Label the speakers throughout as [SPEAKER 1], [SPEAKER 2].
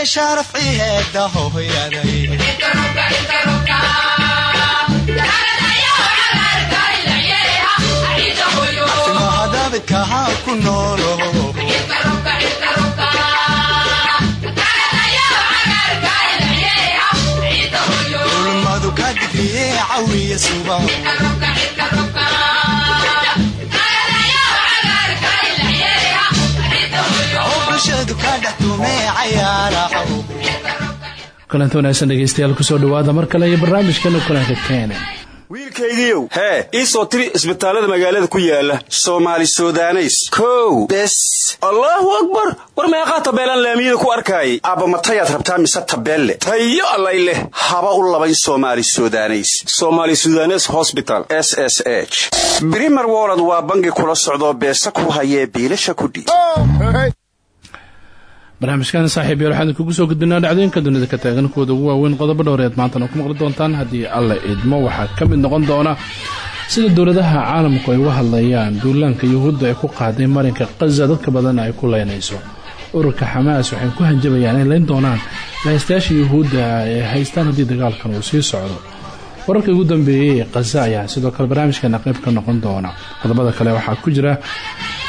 [SPEAKER 1] iyo sharafci heeda hooyaday hadabidkahaan ku noolo. Ulmadu ka digriye cawiya suba
[SPEAKER 2] kulanti wanaagsan dhegeystayaal ku soo dhawaada mar kale iyo barnaamijkana kulanka keene.
[SPEAKER 3] Wiilkaygiiow hee ii soo tiri isbitaallada magaalada ku yaalla soomaali sudaneys. Kow bes. Allaahu akbar! War meeqaa tabeelaan laamiyada ku arkaayay abba matayaad rabtaa mise tabeelle? Tayo allay leh. Haba u labayn somaali sudaneys. Somaali sudanes hosbital s s h. Brimer wolod waa bangi kula socdoo beesa ku hayee biilasha kudhiib
[SPEAKER 2] barnaamijkan saaxiib yaal waxaan kugu soo gudbinaa dhacdooyinka dunida ka taagan kuwooda ugu waaweyn qodobo dhowreed maantana ku maqli doontaan haddii alla idmo waxaa ka mid noqon doona sida dowladaha caalamku ay uga hadlayaan duulaanka yuhuudda ay ku qaaday marinka kaza dadka badan ay ku leynayso ururka xamaas waxay ku hanjabayaan inay leyn doonaan lahaystayaasha yuhuudda ee haystaan haddii dagaalkan uu sii socdo. Wararkii ugu dambeeyey ee kaza ayaa sidoo kale barnaamijkeena qayb ka noqon doona. Qodobada kale waxaa ku jira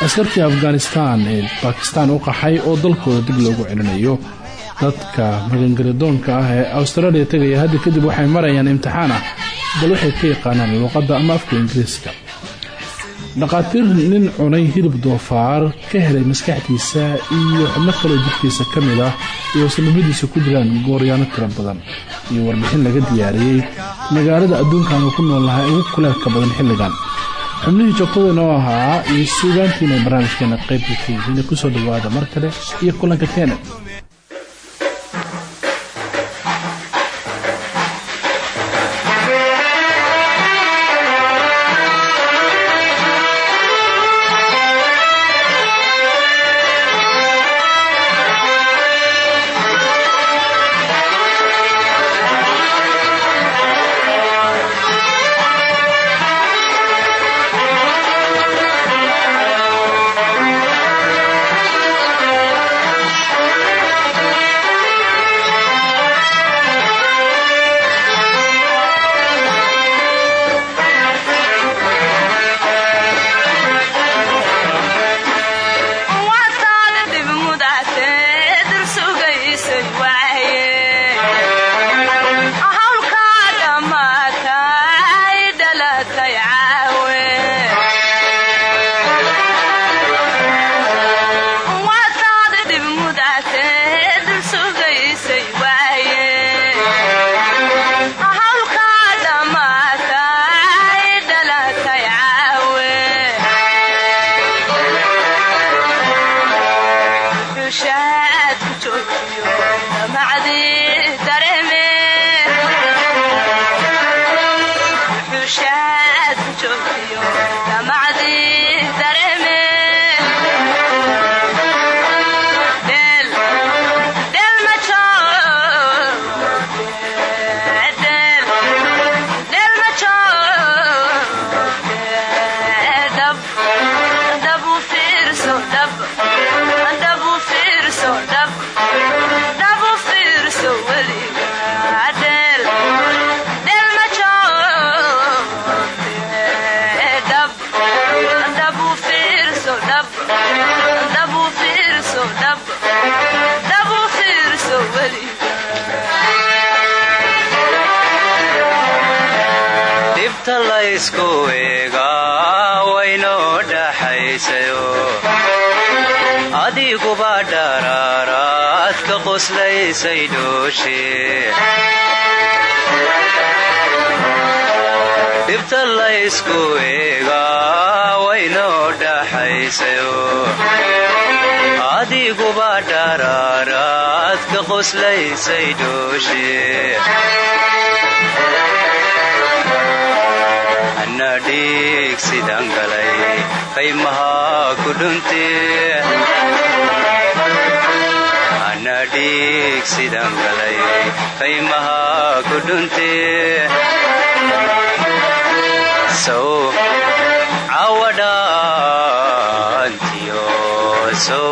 [SPEAKER 2] askartii afghanistan ee bakistan u qaxay oo dalkooda dib loogu celinayo. Dadka magangelidoonka ah ee australia tegaya hadda kadib waxay marayaan imtixaan ah bal waxay ka yaqaanaan luuqadda ama afka ingiriiska. Dhaqaatiir nin cunay hilib doofaar ka helay maskaxdiisa iyo xubno kaloo jirkiisa ka mid ah iyo salmadiisa ku jiraan gooryaano tiro badan iyo warbixin laga diyaariyey. Magaalada adduunkan uu ku nool lahaa ugu kuleelka badan xilligan xubnihii joogtadana oo ahaa iyo suugaantiina barnaamijkeena qaybka ka yihiin. Kusoo dhawaada mar kale iyo kulanka keena
[SPEAKER 4] dhaxaysayo adiguba dharaaraad ka qoslaysay dhooshe dhibta laysku eegaa waynoo dhaxaysayo adiguba dharaaraad ka qoslaysay dhooshe ana dhiig sidaan galay qaymaha ku dhuntee ana dhiig sidaan galay qaymaha ku dhuntee sow cawadhaantiyo sow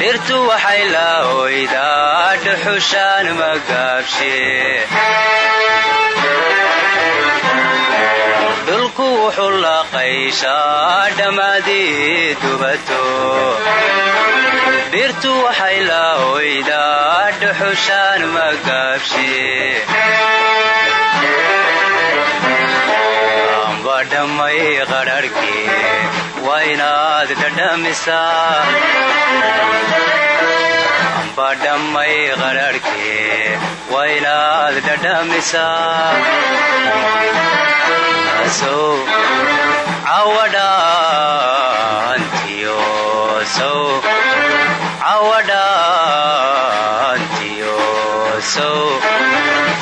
[SPEAKER 4] dhirtu waxay la oydaa dhuxushaan magaabshee dhulku wuxuu la qayshaa dhammadii dubato dhirtu waxay la oydaa dhuxushaan magaabshee amba dhammay waa inaad dhadhamisaa amba dhammay qadharhkii waa inaad dhadhamisaa sow cawadhaantiyo sow cawadhaantiyo sow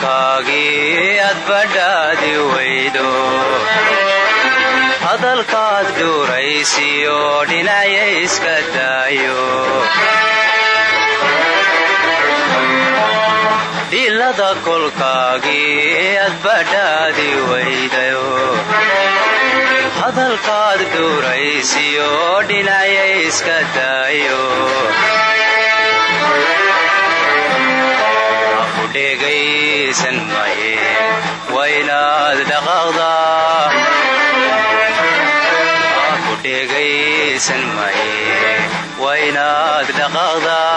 [SPEAKER 4] filada kolkaagii aad badhaadi weydo hadalkaad dhuuraysiyo dhinacya iska daayo filada kolkaagii aad badhaadi weydayo hadalkaad dhuuraysiyo dhinacya iska daayo dhegaysan maye waa inaad dhaqaaqdaa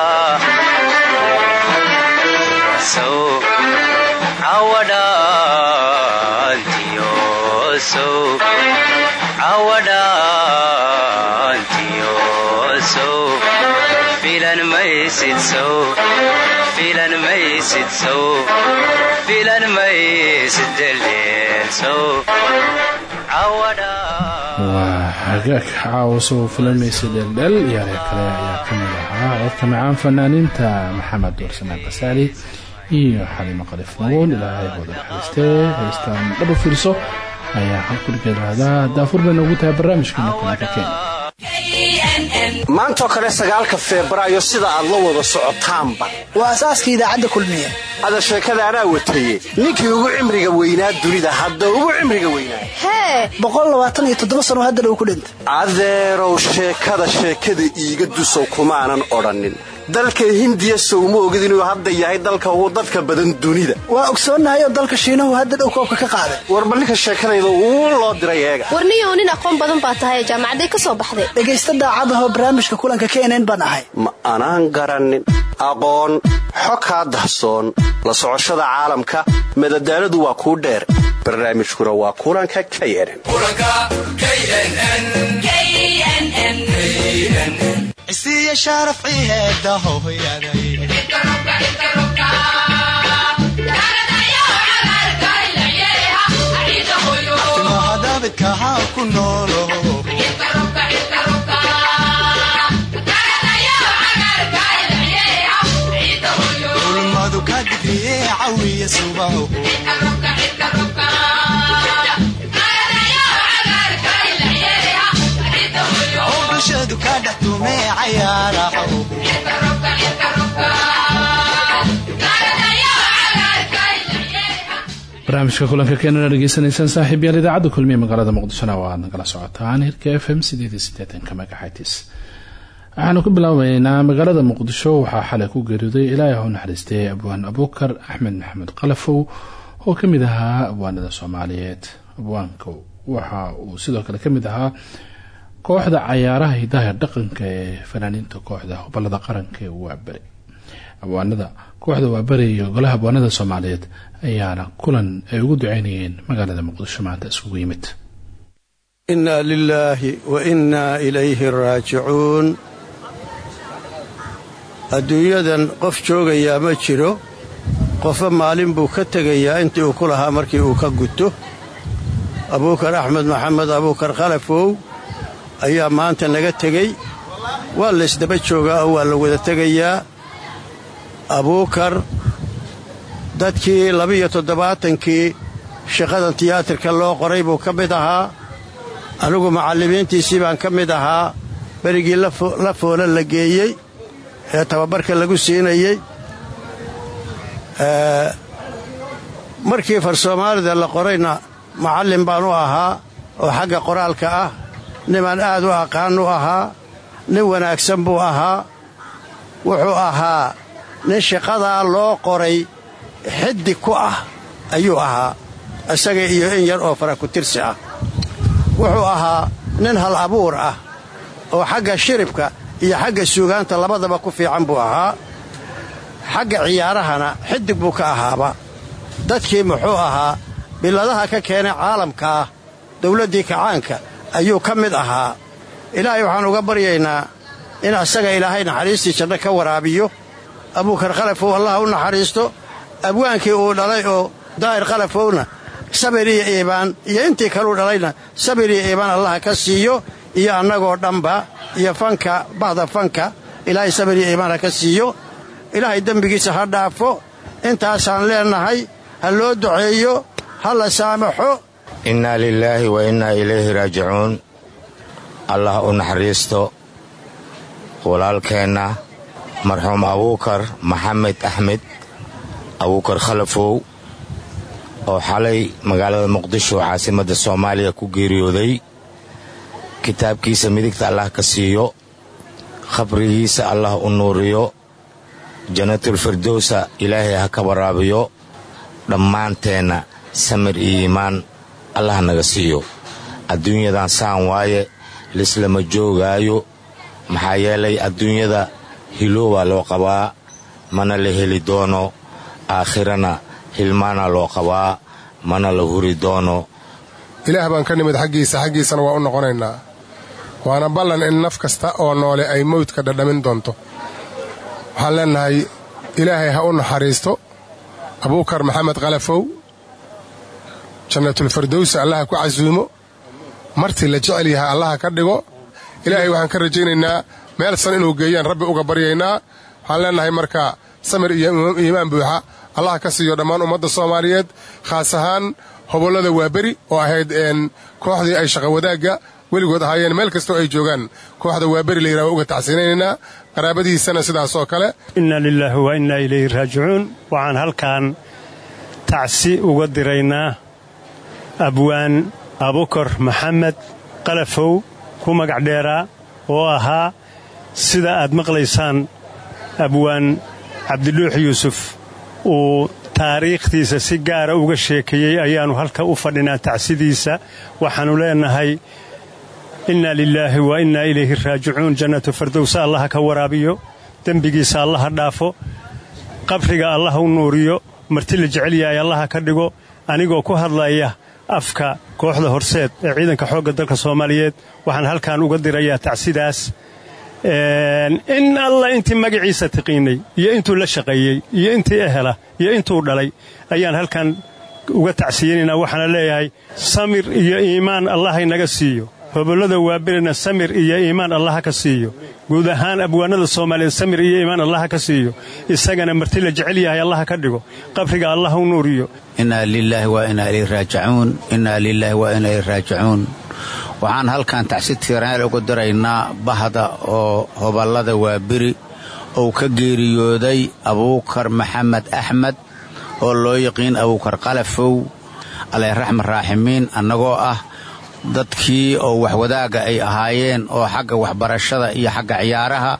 [SPEAKER 4] waa
[SPEAKER 2] hagaag caawasow filamaysa dheeldheel iyaaree kale ayaa ka mid ahaa. Codka macaan fanaaniinta maxamed warsamaan basaali iyo xalimo qalif magoon ilaahay wada naxariistee haystaan dhaba fiirso ayaa halkudhigeedahdaa daafur bay noogu tahay barnaamijkeena kulanka kenya
[SPEAKER 3] maantoo kale sagaalka febraayo sida aad la wada socotaanba.
[SPEAKER 5] Waa asaaska idaacadda kulmiye.
[SPEAKER 3] Hada sheekada anaa wataye ninkii ugu cimriga weynaa dunida hadda ugu cimriga weynaa.
[SPEAKER 5] Hee! Boqolaabaataniyo sano hadda dhow ku dhintay.
[SPEAKER 3] Adeerow sheekada sheekada iiga dusow kumaanan odhannin dalka hindiya sowma ogid inuu hadda yahay dalka ugu dadka badan dunida.
[SPEAKER 5] Waa ogsoonnahay oo dalka shiinahu hadda dhow koobka ka qaaday.
[SPEAKER 3] Warba ninka sheekadayda uu loo diray eega.
[SPEAKER 6] Warniyow nin aqoon badan baa tahay jaamacaday ka soo baxday.
[SPEAKER 5] Dhegaysta daacadahoo barnaamijka kulanka knn baan ahay.
[SPEAKER 3] Ma anaan garannin aqoon xo kaa dahsoon. La socoshada caalamka madadaaladu waa kuu dheer. Barnaamijkuna waa kulanka knn
[SPEAKER 1] isiya sharaf ciheeda hooyaday timahadabidka haa ku noolo. Ulmadu ka digriye cawiya subaho
[SPEAKER 2] barnaamijka kulanka keenana dhegeysanaysaan saaxiib yaal idaacadda kulmiye magaalada muqdishona waa nagala socotaan hirka f m ka magaxatis waxaanu ku bilaabaynaa magaalada muqdisho waxaa xalay ku geeriyooday ilaahay hau naxariistay abwaan abuukar axmed maxamed qalafow oo ka mid ahaa abwaanada soomaaliyeed. Abwaanka waxa uu sidoo kale ka mid ahaa kooxda cayaaraha hidaha dhaqanka ee fanaaniinta kooxda hubalada qaranka ee waaberi abwaanada kooxda waaberi iyo golaha abwaanada soomaaliyeed ayaana kulan ay ugu duceynayeen magaalada muqdisho maanta iskugu yimid.
[SPEAKER 7] Inna lilaahi wa innaa ilayhi raajicuun. Adduunyadan qof joogayaa ma jiro qofba maalin buu ka tegayaa intii uu ku lahaa markii uu ka guto. Abuukar axmed maxamed abuukar khalafow ayaa maanta naga tegey. Waa laysdaba joogaa oo waa la wada tegayaa. Abuukar dadkii labiyo toddobaatankii shaqadan tiyaatarka loo qoray buu ka mid ahaa. Anigu macallimiintiisii baan ka mid ahaa. Berigii la foola la geeyey. Ee tababarka lagu siinayey. Markii far soomaalida la qorayna macallin baan u ahaa oo xagga qoraalka ah niman aad u aqaan u ahaa nin wanaagsan buu ahaa wuxuu ahaa nin shaqadaa loo qoray xiddig ku ah ayuu ahaa isaga iyo in yar oo fara ku-tirsi ah. Wuxuu ahaa nin hal abuur ah oo xagga shiribka iyo xagga suugaanta labadaba ku fiican buu ahaa. Xagga ciyaarahana xiddig buu ka ahaaba. Dadkii muxuu ahaa biladaha ka keenay caalamka ah dawladdii kacaanka ayuu ka mid ahaa. Ilaahay waxaan uga baryaynaa in asaga ilaahay naxariistii janno ka waraabiyo. Abuukar khalafow allah u naxariisto abwaankii uu dhalay oo daa'ir khalafowna sabir iyo iibaan iyo intii kaluu dhalayna sabir iyo iibaan allaha ka siiyo iyo annagoo dhanba iyo fanka bahda fanka ilaahay sabir iyo iibaan ha ka siiyo. Ilaahay dembigiisa ha dhaafo. Intaasaan leennahay ha loo duceeyo ha la saamaxo
[SPEAKER 8] innaa lilaahi wa innaa ilayhi raajicuun allah u naxariisto. Walaalkeenna marxuum abuukar maxamed axmed abuukar khalafow oo xalay magaalada muqdisho caasimadda soomaaliya ku geeriyooday. Kitaabkiisa midigta allah ka siiyo. Khabrigiisa allah u nuuriyo. Jannatulfirdowsa ilaahay ha ka waraabiyo. Dhammaanteenna samir iyo iimaan allah naga siiyo. Adduunyadan saan waaye lislama joogaayo. Maxaa yeelay adduunyada hiloobaa loo qabaa. Mana la heli doono. Aakhirana hilmaana loo qabaa. Mana la huri doono.
[SPEAKER 9] Ilaah baan ka nimid xaggiisa xaggiisana waa u noqonaynaa. Waana ballan in naf kasta oo noole ay mawdka dhadhamin doonto. Waxaan leennahay ilaahay ha u naxariisto. Abuukar maxamed khalafow jannatulfirdowsi allaha ku casuumo martii la jecel yahay allaha ka dhigo. Ilaahay waxaan ka rajaynaynaa meel san inuu geeyaan rabbi uga baryaynaa. Waxaan leennahay marka samir iyo iimaan buuxa allaha ka siiyo dhammaan ummadda soomaaliyeed khaas ahaan hobollada waaberi oo ahayd kooxdii ay shaqa wadaagga weligood ahaayeen. Meel kastoo ay joogaan kooxda waaberi la yidhaha waa uga tacsinaynaa qaraabadihiisana sidaas oo kale.
[SPEAKER 10] Inna lilaahi wa innaa ilayhi raajicuun. Waxaan halkan tacsi uga diraynaa abwaan abukar maxamed qalafow ku magac dheeraa oo ahaa sida aad maqlaysaan abwaan cabdidhuux yuusuf. Uu taariikhdiisa si gaara uga sheekeeyey ayaannu halka u fadhinaa tacsidiisa waxaannu leennahay inna lilaahi wa innaa ilayhi raajicuun jannatu fardowsa allaha ka waraabiyo dembigiisa allaha dhaafo qabriga allaha u nuuriyo marti la jecel yahay allaha ka dhigo anigoo ku hadlaya afka kooxda horseed ee ciidanka xoogga dalka soomaaliyeed. Waxaan halkan uga dirayaa tacsidaas in alla intii magaciisa tiqiinay iyo intuu la shaqeeyey iyo intii ehela iyo intuu dhalay ayaan halkan uga tacsiyeynaynaa waxaana leeyahay samir iyo iimaan allahaynaga siiyo hobollada waabirina samir iyo iimaan allaha ka siiyo. Guud ahaan abwaanada soomaaliyeed samir iyo iimaan allaha ka siiyo. Isagana marti la jecel yahay allaha ka dhigo. Qabriga allah u nuuriyo.
[SPEAKER 11] Innaa lilaahi wa innaa ilayhi raajicuun. Innaa lilaahi wa innaa ilayhi raajicuun. Waxaan halkan tacsi tiiraaneel ugu diraynaa bahda oo hoballada waabiri uu ka geeriyooday abuukar maxamed axmed oo loo yaqiin abuukar qalafow alayraxma raaximiin annagoo ah dadkii oo waxwadaagga ay ahaayeen oo xagga waxbarashada iyo xagga ciyaaraha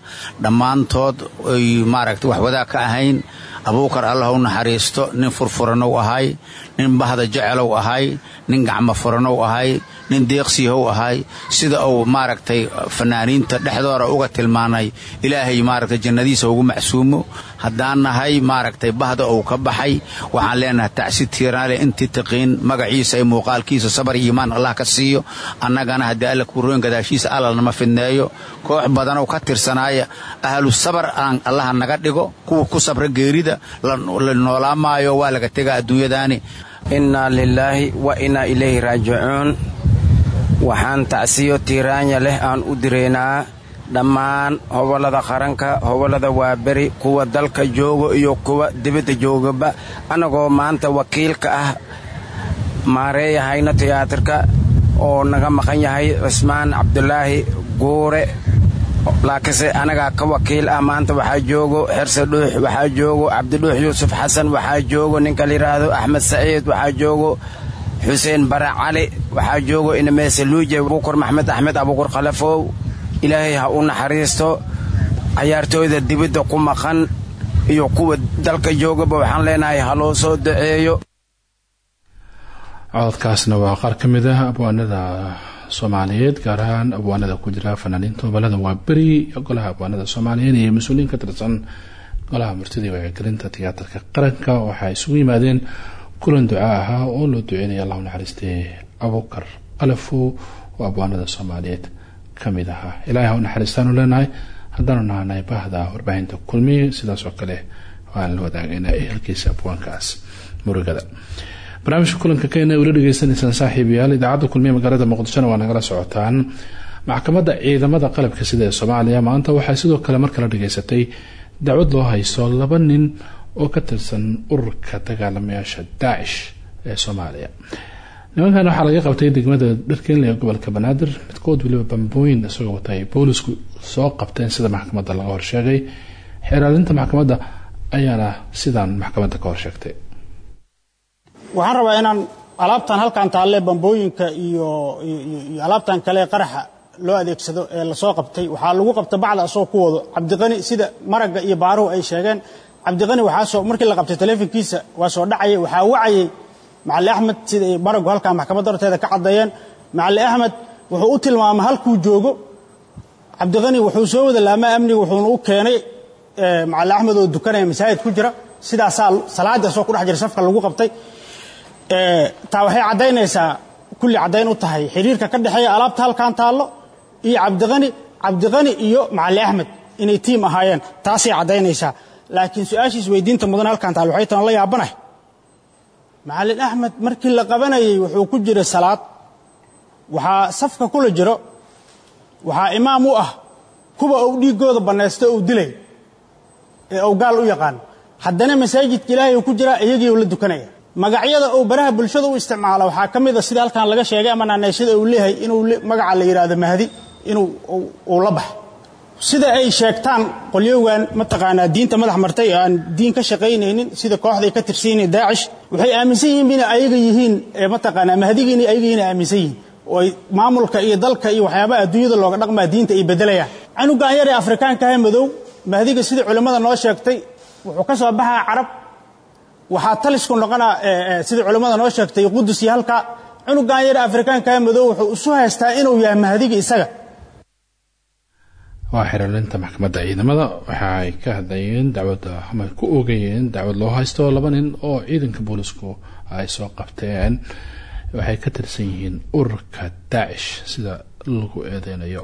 [SPEAKER 11] dhammaantood ay maaragta waxwadaag ka ahayn. Abuukar allah u naxariisto nin furfuranow ahay nin bahda jecelow ahay nin gacmo furanow ahay nin deeqsiihow ahay. Sida uu maaragtay fanaaniinta dhexdooda uga tilmaanay ilaahay maaragtay jannadiisa ugu macsuumo haddaan nahay maaragtay bahda uu ka baxay waxaan leenahay tacsi tiiraale intii taqiin magaciisa iyo muuqaalkiisa sabar iyo iimaan allah ka siiyo annagana haddii alla kuroyn gadaashiisa allalnama fidneeyo koox badanow ka tirsanaaya ahlu sabar aan allaha naga dhigo kuwa ku sabra geerida la noolaamaayo waa laga tegaa adduunyadaani.
[SPEAKER 12] Innaa lilaahi wa innaa ilayhi raajicuun. Waxaan tacsiyo tiiraanya leh aan u diraynaa dhammaan hobollada qaranka hobollada waaberi kuwa dalka joogo iyo kuwa dibadda joogaba annagoo maanta wakiilka ah maareeyahayna tiyaatarka oo naga maqan yahay cismaan cabdulaahi guure. Laakiinse anagaa ka wakiil ah maanta waxaa joogo xerse dhuux waxaa joogo cabdidhuux yuusuf xasan waxaa joogo ninka layidhaahdo axmed saciid waxaa joogo xuseen bare cali waxaa joogo inameese luuje abuukur maxmed axmed abuukur khalafow ilaahay ha u naxariisto. Cayaartooyda dibadda ku maqan iyo kuwa dalka joogaba waxaan leenahay ha loo soo duceeyo
[SPEAKER 2] cododkaasna waa qaar ka mid ah abwaanada soomaaliyeed gaar ahaan abwaanada ku jira fanaaniinta gobollada waaberi iyo golaha abwaanada soomaaliyeed iyo mas'uuliyiin ka tirsan golaha martida iyo wacyigelinta tiyaatarka qaranka. Waxaa isugu yimaadeen kulan duca ahaa oo loo duceynaya allahu naxariistay abuukar qalafo oo abwaanada soomaaliyeed ka mid ahaa ilaahay ha u naxariistaanu leenahay haddaanu nahanay bahda warbaahinta kulmiye sidaas oo kale waan la wadaagaynaa ehelkiisa abwaankaas murugada. Barnaamijka kulanka kenya wala dhegeysanaysaan saaxiibayaal idaacadda kulmiye magaalada muqdishona waa nagala socotaan. Maxkamadda ciidamada qalabka sida ee soomaaliya maanta waxay sidoo kale mar kale dhageysatay dacwad loo haysto laba nin oo ka tirsan ururka dagaalamayaasha daacish ee soomaaliya nimankan waxaa laga qabtay degmada dharkeenle ee gobolka banaadir. Midkood weliba bambooyin isagoo wata ay boolisku soo qabteen sida maxkamadda laga horsheegay xeeraalinta maxkamadda ayaana sidaan maxkamadda ka horsheegtay
[SPEAKER 13] waxaan rabaa inaan alaabtan halkan taalle bambooyinka iyo alaabtan kale qaraxa loo adeegsado ee la soo qabtay. Waxaa lagu qabta bacda asagoo ku wado cabdiqani sida maragga iyo baaruhu ay sheegeen. Cabdiqani waxaa soo markii la qabtay taleefonkiisa waa soo dhacayay waxaa wacayay macali axmed sida ay halkan maxkamadda horteeda ka caddeeyeen macali axmed wuxuu u tilmaamay halkuu joogo. Cabdiqani wuxuu soo wada laamaa amniga wuxuuna u keenay macali axmed oo dukanaya masaajid ku jira. Sidaasaa salaadda asoo ku dhex jira safka lagu qabtay. Taa waxay caddaynaysaa kulli caddayn u tahay. Xiriirka ka dhexeeya alaabta halkan taallo iyo cabdiqani cabdiqani iyo macali axmed inay tiim ahaayeen. Taasay caddaynaysaa. Laakiin su'aashiis weydiinta mudan halkan taal waxay tan la yaabanahay macalin axmed markii la qabanayay wuxuu ku jiray salaad. Waxaa safka kula jiro. Waxaa imaam u ah kuwa uu dhiiggooda bannaysto uu dilay ee uu gaal u yaqaan. Haddana masaajidka ilaahay uu ku jiraa iyagii uu la dukanaya. Magacyada uu baraha bulshada u isticmaala waxaa ka mid a sida halkan laga sheegay ama naanayshada uu leeyahay inuu magaca la yidhaahdo mahdi inuu uu la bax sida ay sheegtaan qolyogan mataqaanaa diinta madax martay oo aan diin ka shaqaynaynin sida kooxday ka tirsanyihiin daacish waxay aaminsan yihiin inay ayaga yihiin mataqaanaa mahdigiin ayaga inay aaminsan yihiin. Oo maamulka iyo dalka iyo waxyaabaha adduunyada looga dhaqmaa diinta ay bedelayaan canugan yar ee afrikaanka ah madow mahdiga sidii culimmada noo sheegtay wuxuu ka soo baxaa carab. Waxaa talisku noqonaa sidii culimmada noo sheegtay qudus iyo halkaa cunugan yar ee afrikaanka ah madow wuxuu isu haystaa inuu yahay mahdiga isaga
[SPEAKER 2] waa xiriirinta maxkamadda ciidamada. Waxa ay ka hadlayeen dacwadda ama ku oogayeen dacwad loo haysto laba nin oo ciidanka boolisku ay soo qabteen. Waxay ka tirsan yihiin ururka daacish sida lagu eedeynayo.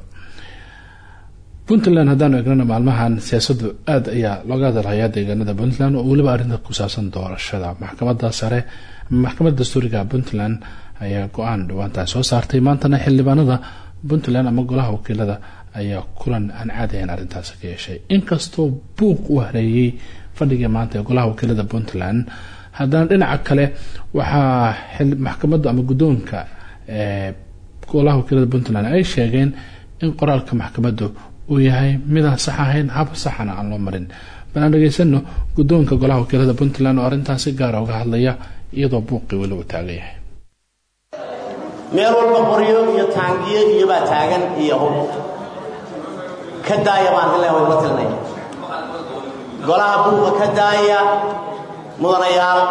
[SPEAKER 2] Puntland haddaanu egnana maalmahan siyaasaddu aada ayaa looga hadalhayaa deegaanada puntland oo weliba arrinta ku saabsan doorashada. Maxkamadda sare maxkamadda dastuuriga puntland ayaa go'aan dhawaantaa soo saartay maantana xildhibaanada puntland ama golaha wakiilada ayaa kulan aan caadahayn arrintaasi ka yeeshay. Inkastoo buuq u hareeyey fadhigii maanta ee golaha wakiilada puntland haddana dhinaca kale waxaa maxkamaddu ama guddoonka golaha wakiilada puntland ay sheegeen in qoraalka maxkamaddu uu yahay midaan sax ahayn hab saxana aan loo marin. Balaan dhegeysano guddoonka golaha wakiilada puntland oo arrintaas si gaara uga hadlaya iyadoo buuqii weli uu taagan
[SPEAKER 14] meel walba qoryo iyo taangiyo iyobaa taagan iyo hub ka daaya baan dile wayla tilnay golaha buuqa ka daaya mudanayaal.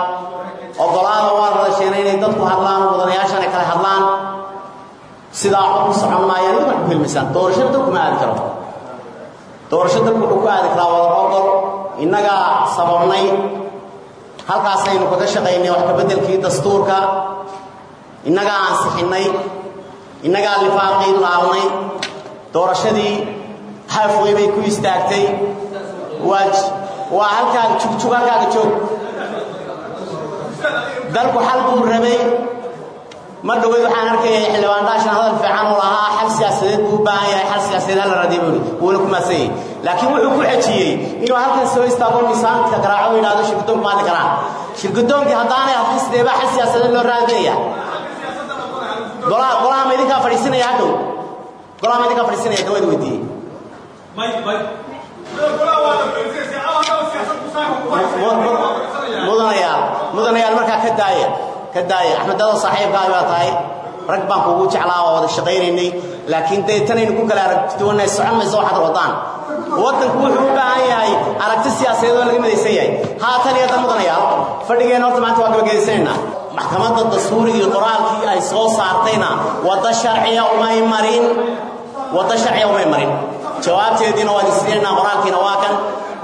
[SPEAKER 14] Ogolaada waa radasheena inay dadku hadlaan mudanayaashana kale hadlaan. Sidaa xog ku socon ku hilmisaan doorashada dalku ma aadi karo. Doorasho dalku ku aadi karaa wada ogol innagaa sababnay. Halkaasaynu kaga shaqaynay wax kabeddelkii dastuurka. Innagaa ansixinnay innagaa lifaaqii laalnay. Doorashadii halfway bay ku istaagtay. Waa halkaaga jugjug halkaaga joog. Dalku xal buu rabay. Ma dhaweyd waxaan arkayay xildhibaan dhaashan hadal fiican oo lahaa. Xal siyaasadeed buu u baahan yahay xal siyaasadeed hala radiy buu wuuna ku maadsan yahay laakiin wuxuu ku xejiyey inuu halkan soo istaago miisaanka garaaco yidhahdo shirgudoonku maadli karaan. Shirgudoonkii haddaanay hadin sidee baa xal siyaasadeed loo raadinaya? Golaha ma idinkaa fadhiisinaya hadhow? Golaha ma idinkaa fadhiisinaya dawada weydiiyey mudanayaal mudanayaal markaa ka daaya ka daaya axmedado saaxiibkaaga baa tahay rag baan kuugu jeclaa oo wada shaqaynaynay laakiin dee tanaynu ku kala aragtiduwanay socon mayso waxaad wadaan waddanku wuxuu u baahan yahay aragti siyaasadeed oo laga midaysan yahay haatan iyo dan mudanayaal fadhigeenna horta maanta waa gabagaysanaynaa maxkamadda dastuurigii qoraalkii ay soo saartayna wadda sharciya umay marin. Wadda sharciya umay marin jawaabteediina waan isinaynaa qoraalkiina waa kan.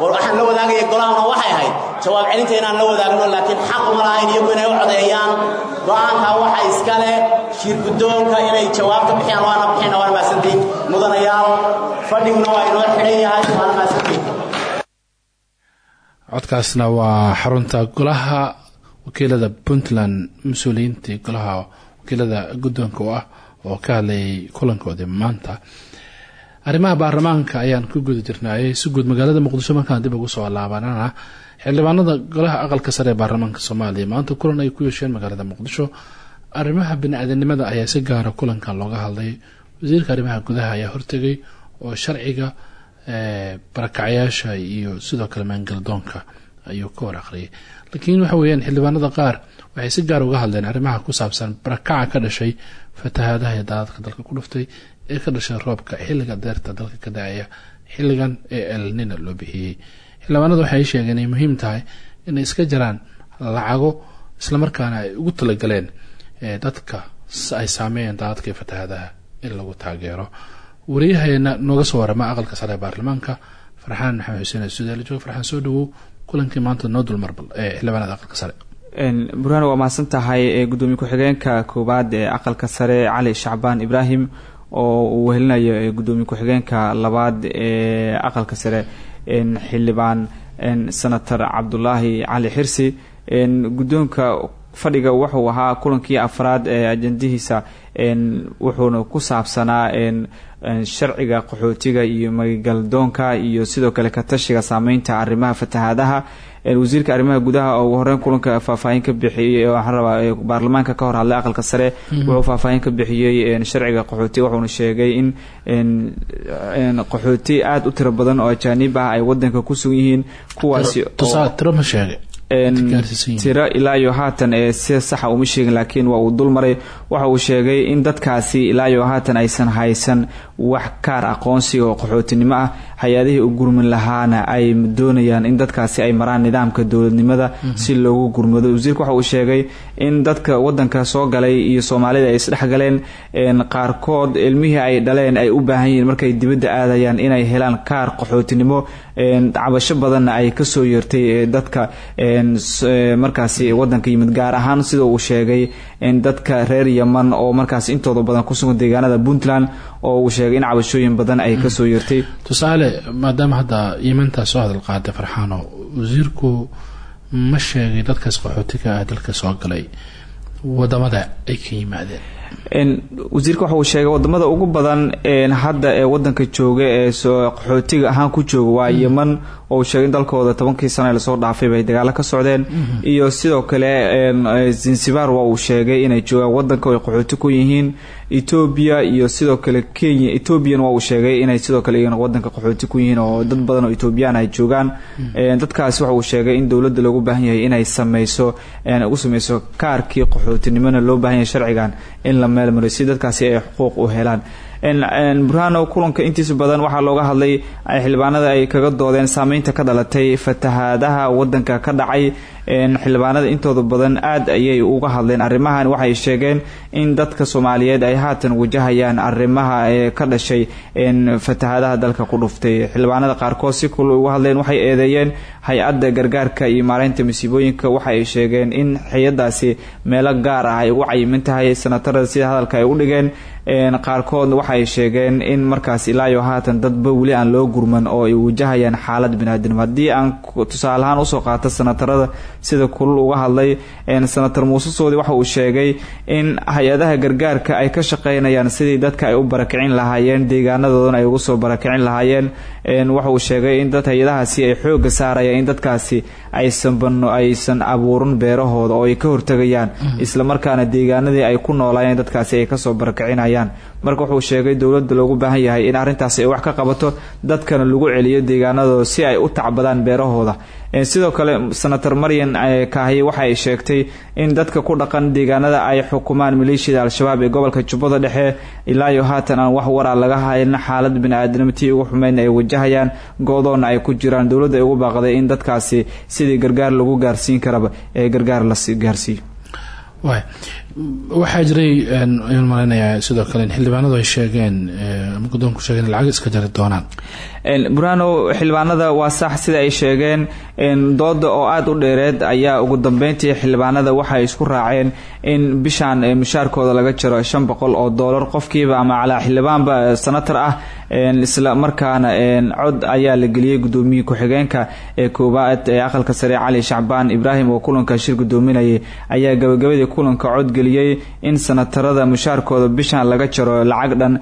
[SPEAKER 14] Waxaan la wadaagaya golahana waxay ahayd. Jawaab celinta inaan la wadaagno laakiin xaq uma lahayn iyagu inay u codeeyaan. Go'aankaa waxa iska leh. Shirgudoonka inay jawaabta bixiyaan waana bixina waana maasantiin mudanayaal fadhiguna waa inoo xidhan yahay waana maasantiin
[SPEAKER 2] codkaasna waa xarunta golaha wakiilada puntland mas'uuliyiintii golaha wakiilada guddoonka u ah oo ka hadlayay kulankoodii maanta arrimaha baarlamaanka ayaan ku guda jirnaayay si guud magaalada muqdisho markaan dib ugu soo laabanana xildhibaanada golaha aqalka sare ee baarlamaanka soomaaliya. Maanta kulan ay ku yeesheen magaalada muqdisho. Arrimaha bini-aadanimada ayaa si gaara kulankan looga hadlay. Wasiirka arrimaha gudaha ayaa hortegay oo sharciga barakacyaasha iyo sidoo kale maangaldoonka ayuu ka war aqriyay laakiin waxa weyaan xildhibaanada qaar waxay si gaar uga hadleen arrimaha ku saabsan barakaca ka dhashay fatahaadaha daadadka dalka ku dhuftay ee ka dhashay roobka xilliga deerta dalka ka dacaya xilligan ee elnina loo bixiyey. Xildhibaanadu waxay sheegeen ay muhiim tahay inay iska jiraan lacago islamarkaana ay ugu talagaleen dadka ay saameeyeen daadadka iyo fatahaadaha in lagu taageero. Wariyaheena nooga soo warama aqalka sare ee baarlamaanka farxaan maxamed xuseen sudaali joog farxaan soo dhawow kulankii maanta noo dulmarbal ee xildhibaanada aqalka sare.
[SPEAKER 15] Burhaan waa mahadsan tahay gudoomiye ku-xigeenka koowaad ee aqalka sare cali shacbaan ibraahim oo uu wehelinayo gudoomiye ku-xigeenka labaad ee aqalka sare xildhibaan senator cabdulaahi cali xirsi. Guddoonka fadhiga wuxuu ahaa kulankii afraad ee ajandihiisa wuxuuna ku saabsanaa sharciga qaxootiga iyo magagaldoonka iyo sidoo kale katashiga saameynta arrimaha fatahaadaha. Wasiirka arrimaha gudaha oo ugu horeyn kulanka faahfaahin ka bixiyey waxaan rabaa baarlamaanka ka hor hadlay aqalka sare wuxuu faahfaahin ka bixiyey sharciga qaxootiga wuxuuna sheegay in qaxooti aada u tiro badan oo ajaanib ah ay wadanka ku sugan yihiin kuwaasi
[SPEAKER 2] tiro ma sheegay
[SPEAKER 15] tiro ilaa iyo haatan ee si saxa uma sheegin laakiin waa uu dul maray. Waxa uu sheegay in dadkaasi ilaa iyo haatan aysan haysan wax kaar aqoonsiga oo qaxootinimo ah. Hay'adihii gurmin lahaana ay doonayaan in dadkaasi ay maraan nidaamka dowladnimada si loogu gurmado. Wasiirku waxa uu sheegay in dadka wadanka soo galay iyo soomaalida ay isdhexgaleen qaarkood ilmihii ay dhaleen ay u baahan yihiin markay dibadda aadayaan inay helaan kaar qaxootinimo cabasho badanna ay ka soo yeertay dadka markaasi wadanka yimid. Gaar ahaan sida uu sheegay dadka reer yaman oo markaas intooda badan kusugan deegaanada puntland oo uu sheegay in cabashooyin badan ay ka soo yeertay
[SPEAKER 2] tusaale maadaama hadda yimantaa soo hadal qaaday farxaano wasiirku ma sheegay dadkaas qaxootiga ah dalka soo galay waddamada ay ka yimaadeen.
[SPEAKER 15] Wasiirka waxa uu sheegay waddamada ugu badan hadda ee wadanka jooga ee qaxootiga ahaan ku jooga waa yeman oo uu sheegay in dalkooda tobankii sano ee la soo dhaafay bay dagaalo ka socdeen. Iyo sidoo kale zanzibar waa uu sheegay inay joogaan wadanka ay qaxooti ku yihiin. Etoobiya iyo sidoo kale kenya ethoobiyan waa uu sheegay inay sidoo kale iyagana wadanka qaxooti ku yihiin oo dad badan oo etoobiyaan ay joogaan. Dadkaasi waxa uu sheegay in dowladda loogu baahan yahay inay sameyso u sameyso kaarkii qaxootinimona loo baahan yahay sharcigan in la meel mariyo si dadkaasi ay xuquuq u helaan burhano kulanka intiisa badan waxaa looga hadlay xildhibaanada ay kaga doodeen saameynta ka dhalatay fatahaadaha wadanka ka dhacay. Xildhibaanada intooda badan aad ayay uga hadleen. Arrimahan waxay sheegeen in dadka soomaaliyeed ay haatan wajahayaan arrimaha ee ka dhashay fatahaadaha dalka ku dhuftay. Xildhibaanada qaarkood si kul uga hadleen waxay eedeeyeen hay'adda gargaarka iyo maareynta masiibooyinka waxa sheegeen in hay'adaasi meelo gaar ah ay ugu cayiman tahay. Sanatarada sida hadalka ay u dhigeen qaarkoodna waxaay sheegeen in markaas ilaayo haatan dadba weli aan loo gurman oo ay wajahayaan xaalad biniaadanimo. Haddii aan tusaaleahaan u soo qaato sanatarada sida kulul uga hadlay senator muuse soodi waxa uu sheegay in hay'adaha gargaarka ay ka shaqeynayaan sidii dadka ay u barakicin lahaayeen deegaanadoodana ay ugu soo barakicin lahaayeen waxa uu sheegay in dad hay'adahaasi ay xooga saarayaan in dadkaasi aysan bano aysan abuurin beerahooda oo ay ka hortegayaan islamarkaana deegaanadii ay ku noolaayeen dadkaasi ay ka soo barakicinayaan marka wuxuu sheegay dowladda loogu baahan yahay in arrintaasi ay wax ka qabato dadkana lagu celiyo deegaanadooda si ay u tacbadaan beerahooda. Sidoo kale senator maryan kaahiye waxa ay sheegtay in dadka ku dhaqan deegaanada ay xukumaan maleeshiyada al-shabaab ee gobolka jubbada dhexe ilaayo haatan aan wax waraa laga hayn xaalad bini-aadanimo tii ugu xumeyn ay wajahayaan go-doonna ay ku jiraan. Dowladda ugu baaqday in dadkaasi sidii gargaar lagu gaarsiin karaba ee gargaar la gaarsiiyo
[SPEAKER 2] waxaa jiray ayaan malaynayaa sidoo kale in ay sheegeen ama guddoonku sheegeen lacag iska jari doonaan.
[SPEAKER 15] Burhano xildhibaanada waa sax sida ay sheegeen. Dooda oo aada u dheereed ayaa ugu dambeyntii xildhibaanada waxay isku raaceen in bishaan mushaarkooda laga jaro shan boqol oo doolar qofkiiba ama calaa xildhibaanba sanatar ah. Isla markaana cod ayaa la geliyey gudoomiyii ku-xigeenka ee koowaad ee aqalka sare cali shacbaan ibraahim oo kulanka shir gudoominayay ayaa gabagabadii kulanka cod wargeliyey in sanatarada mushaarkooda bishan laga jaro lacag dhan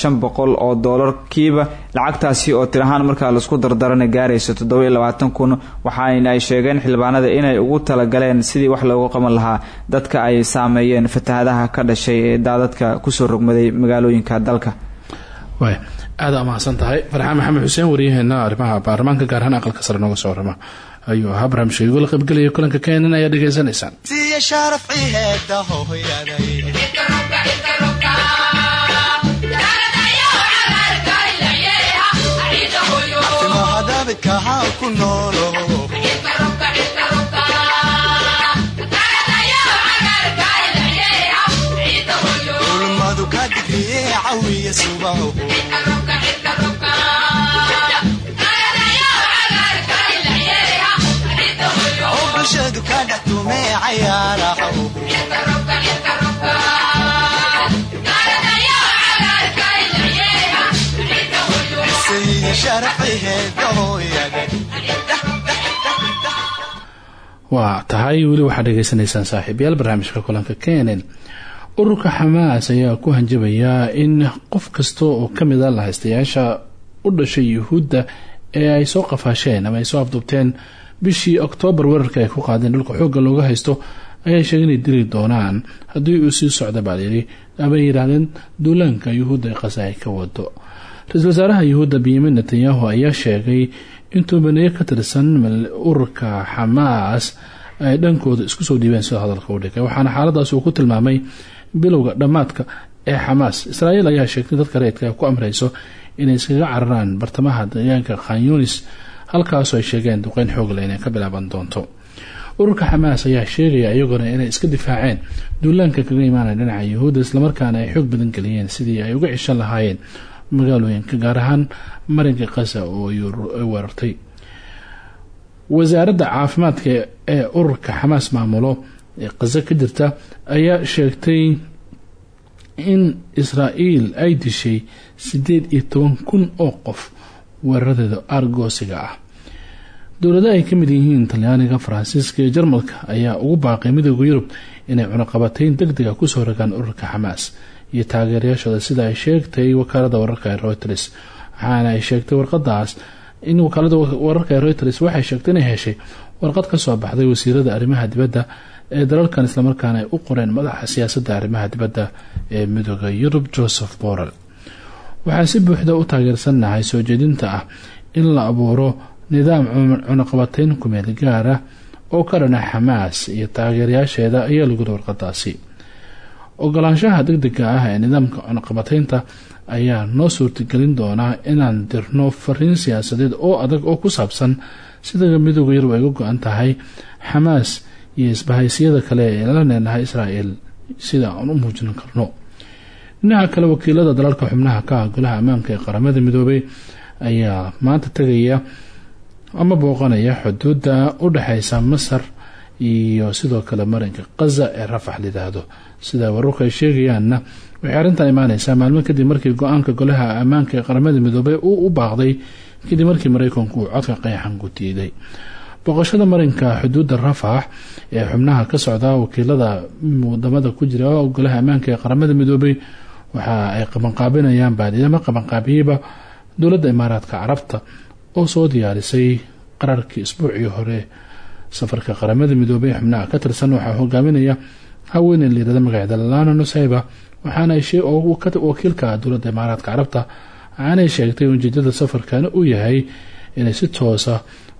[SPEAKER 15] shan boqol oo doolarkiiba lacagtaasi oo tirahaan markaa la isku dardarana gaarayso toddoba iyo ay sheegeen xildhibaanada inay ugu talagaleen sidii wax loogu qaban lahaa dadka ay saameeyeen fatahadaha ka dhashay ee daadadka ku soo rogmaday magaalooyinka dalka.
[SPEAKER 2] Waay aada amahadsan tahay. Farxaan maxamed xuseen waryaheena arrimaha baarlamaanka gaar ahaan aqalka sare nooga soo warama ayuu ahaa barnaamijka igula qaybgelaya kulanka keenan ayaa dhegaysanaysaan
[SPEAKER 1] dhex tumee
[SPEAKER 2] waa tahay weli waxaad dhegaysanaysaan saaxiibayaal barnaamijka kulanka kenen ururka xamaas ayaa ku hanjabayaa in qof kasta oo ka mid a lahaystayaasha u dhashay yuhuudda ee ay soo qafaasheen ama ay soo afduubteen bishii oktoobar weerarka ay ku qaadeen dhulka xoogga looga haysto ayay sheegeen inay dili doonaan. Haddii uu sii socda baa layidhi ama ay yidhaahdeen duulaanka yuhuudda ay ka wado ra'iisul wasaaraha yuhuudda benyamin netanyahu ayaa sheegay in tuubaneyo ka tirsan ururka xamaas ay dhankooda isku soo dhiibeen sida hadalka u dhigay. Waxaana xaaladaas uu ku tilmaamay bilowga dhammaadka ee xamaas israa'iil ayaa sheegtay dadka reedka ay ku amrayso inay iskaga cararaan bartamaha deegaanka khanyunis halkaasoo ay sheegeen duqeyn xoogle inay ka bilaaban doonto. Ururka xamaas ayaa sheegaya iyaguna inay iska difaaceen. Duulaanka kaga imaanaya dhinaca yuhuudda islamarkaana ay xoog badan geliyeen sidii ay uga cishan lahaayeen magaalooyinka gaar ahaan marinka qasa oo ay weerartay wasaaradda caafimaadka ee ururka xamaas maamulo ee qaso ka jirta ayaa sheegtay in israa'iil ay dishay sideed iyo toban kun oo qof weeraradeeda argoosiga ah dowladaha ay ka mid yihiin talyaaniga faransiiska iyo jarmalka ayaa ugu baaqay midooda yurub inay cunaqabatayn deg dega ku soo ragaan ururka xamaas iyo taageerayaashooda sida ay sheegtay wakaalada wararka ee reuters. Waxaana ay sheegtay warqadaas in wakaalada wararka ee reuters waxay sheegtay inay heshay warqad ka soo baxday wasiirada arrimaha dibadda ee dalalkan islamarkaana ay u qoreen madaxa siyaasadda arrimaha dibadda ee midooda yurub joseph borrell. Waxaan si buuxda u taageersannahay soo jeedinta ah in la abuuro nidaam cunaqabatayn kumeel gaara oo ka dhana xamaas iyo taageerayaasheeda ayaa lagu warqadaasi. Ogolaanshaha degdega ah ee nidaamka cunaqabataynta ayaa noo suurtagelin doonaa inaan dirno fariin siyaasadeed oo adag oo ku saabsan sida midooda yurub ay u go-an tahay xamaas iyo isbahaysiyada kale ee la neenahay israael sida aan u muujin karno. Dhinaca kale wakiilada dalalka xubnaha ka ah golaha ammaanka ee qaramada midoobay ayaa maanta tegaya ama booqanaya xuduudda u dhexeysa masar iyo sidoo kale marinka qaza ee rafax lidaahdo sida wararku ay sheegayaanna waxay arrintan imaaneysaa maalmo kadib markii go'aanka golaha ammaanka ee qaramada midoobay uu u baaqday kadib markii mareykanku uu codka qeexan ku booqashada marinka xuduudda rafax ee xubnaha ka socda wakiilada waddamada ku jira golaha ammaanka ee qaramada midoobay waxa ay qabanqaabinayaan baadiyama qabanqaabiyeyba dowladda imaaraadka carabta oo soo diyaarisay qararkii isbuucii hore. Safarka qaramada midoobay xubnaha ka tirsan waxaa hogaaminaya haweeney layirahda magaceeda lana nusayba waxaana wakiilka dowladda imaaraadka carabta waxaanay sheegtay ujeedada safarkana uu yahay inay si toosa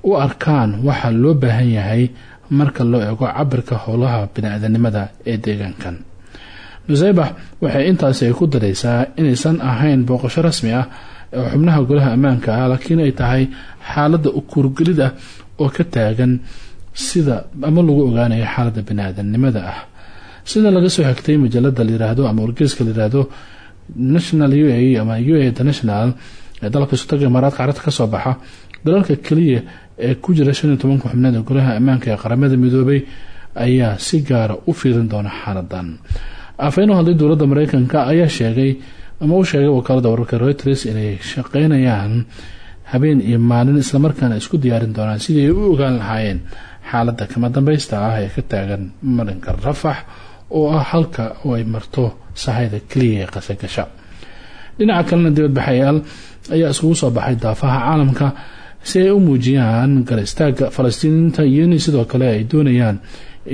[SPEAKER 2] u arkaan waxa loo baahan yahay marka loo eego cabirka howlaha bini-aadanimada ee deegaankan. Nusaybax waxay intaasi ay ku dareysaa inaysan ahayn booqasho rasmi ah xubnaha golaha ammaanka ah laakiin ay tahay xaalada ukuurgelid ah oo ka taagan sida ama lagu ogaanayo xaalada bini-aadanimada ah. Sida laga soo xigtay majalada layiraahdo ama wargeyska layiraahdo national u a ama u a international ee dalka sutaga imaaraadka carabta ka soo baxa dalalka keliya ee ku jira shan iyo tobanka xubneed ee golaha ammaanka ee qaramada midoobay ayaa si gaara u fiirin doona xaaladan. Afhayeen u hadlay dowladda mareykanka ayaa sheegay ama u sheegay wakaalada wararka reuters inay shaqeynayaan habeen iyo maalin islamarkaana isku diyaarin doonaan sidii ay u ogaan lahaayeen. Xaalada kama dambeysta ah ee ka taagan marinka rafax oo ah halka oo ay marto sahayda keliya ee qasagasha dhinaca kalena dibadbaxayaal ayaa iskugu soo baxay daafaha caalamka si ay u muujiyaan garistaaga falastiiniinta iyo in sidoo kale ay doonayaan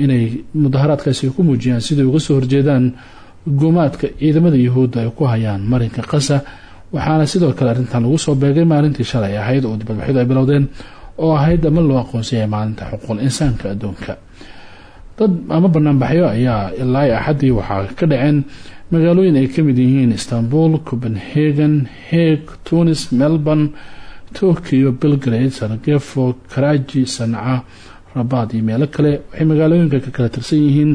[SPEAKER 2] inay mudaharaadkaasi ku muujiyaan siday uga soo horjeedaan gumaadka ciidamada yuhuudda ay ku hayaan marinka qasa waxaana sidoo kale arrintan lagu soo beegay maalintii shalay ahayd oo dibadbaxyadu ay bilowdeen oo ahayd ama loo aqoonsayay maalinta xuquuqul insaanka adduunka. Dad ama banaanbaxyo ayaa ilaa axaddii waxaa ka dhaceen magaalooyin ay ka mid yihiin istanbul copenhagen hague tunis melbourne tokyo belgrade sargefo karaji sanca rabaad iyo meelo kale. Waxay magaalooyinka ka kala tirsan yihiin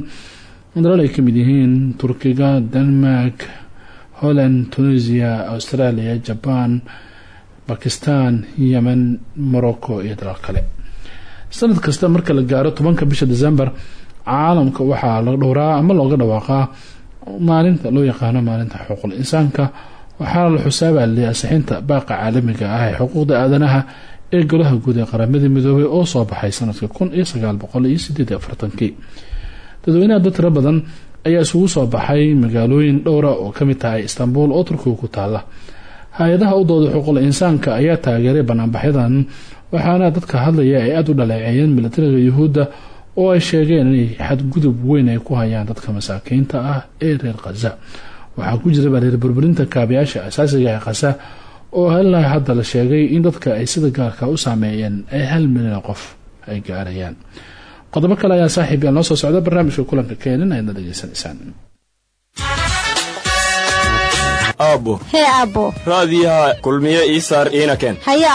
[SPEAKER 2] dalal ay ka mid yihiin turkiga denmark holland tunisia australia jaban bakistan yemen morocco iyo dalal kale. Sanad kasta marka la gaaro tobanka bisha december caalamka waxaa la dhowraa ama looga dhawaaqaa maalinta loo yaqaano maalinta xuquuqul insaanka waxaana la xusaabaaliyay ansixinta baaqa caalamiga ah ee xuquuqda aadanaha ee golaha guud ee qaramada midoobay oo soo baxay sanadka kun iyo sagaal boqol iyo sideed afartankii dadweynaha dad tiro badan ayaa isugu soo baxay magaalooyin dhowra oo ka mid tahay istanbul oo turkiga ku taala hay'adaha u dooda xuquuqul insaanka ayaa taageeray banaanbaxyadan waxaana dadka hadlaya ay aada u dhaleeceeyeen milatariga yuhuudda oo ay sheegeen inay xadgudub weyn ay ku hayaan dadka masaakiinta ah ee reer khaza waxaa ku jira bareer burburinta kaabayaasha asaasiga ee khasa oo halilaa hadda la sheegay in dadka ay sida gaarka u saameeyeen ay hal milyan qof ay gaarayaan qodobo kale ayaa saaxiib yaal noo soo socda barnaamijka kulanka keenan ayadna dhegeysanaysaan
[SPEAKER 16] aabbo
[SPEAKER 17] hee aabbo
[SPEAKER 16] raadiyaha kulmiye ii saar iina keen
[SPEAKER 17] haye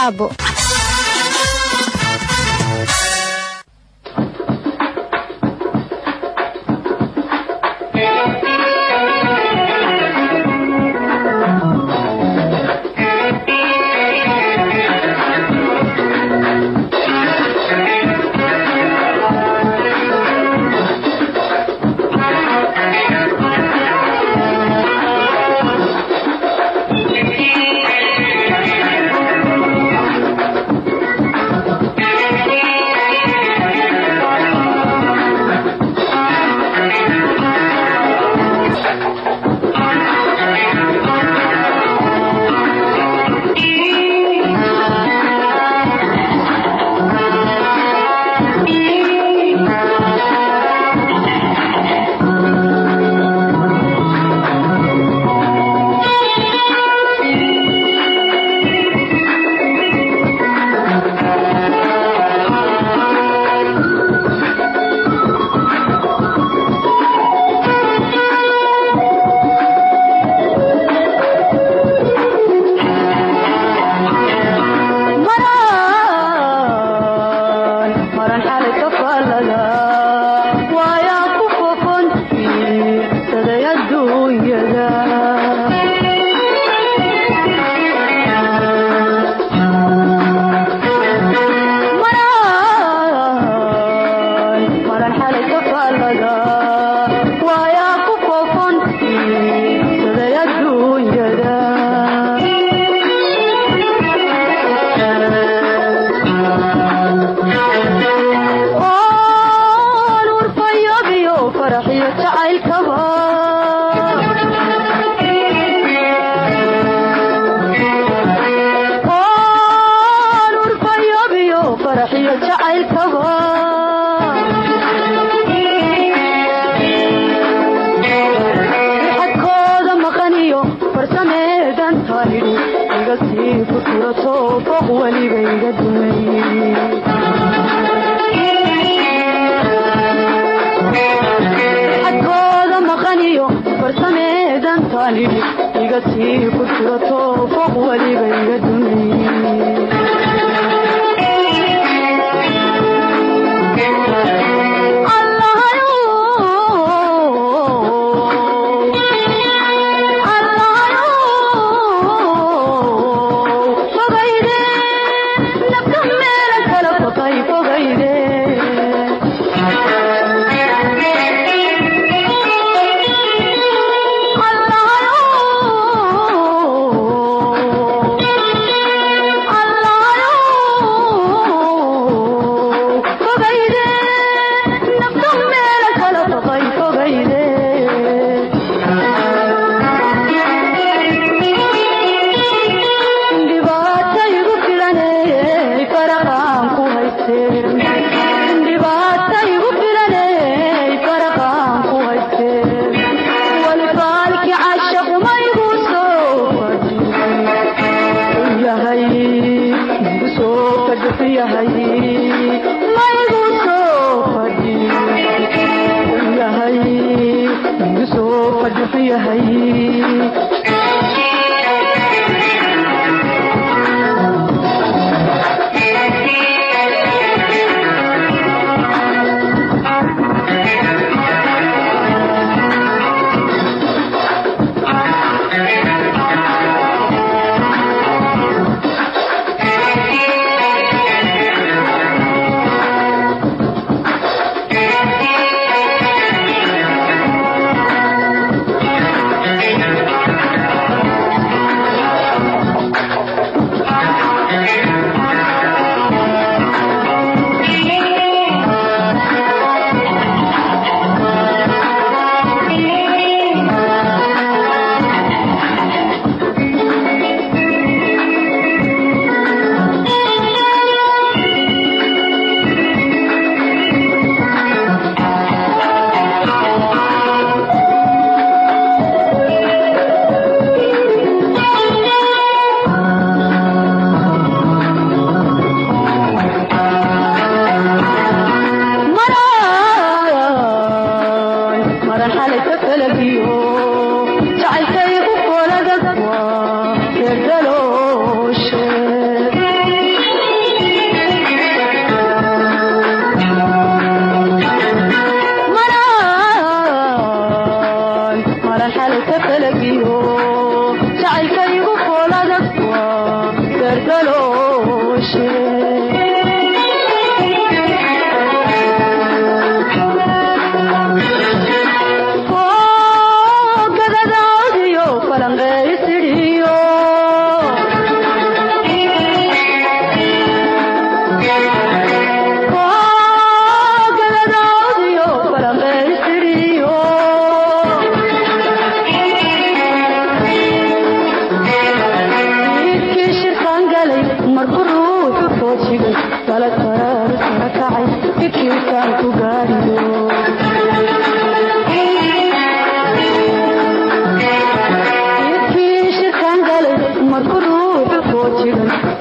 [SPEAKER 17] aabbo Allah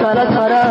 [SPEAKER 17] ficilada marka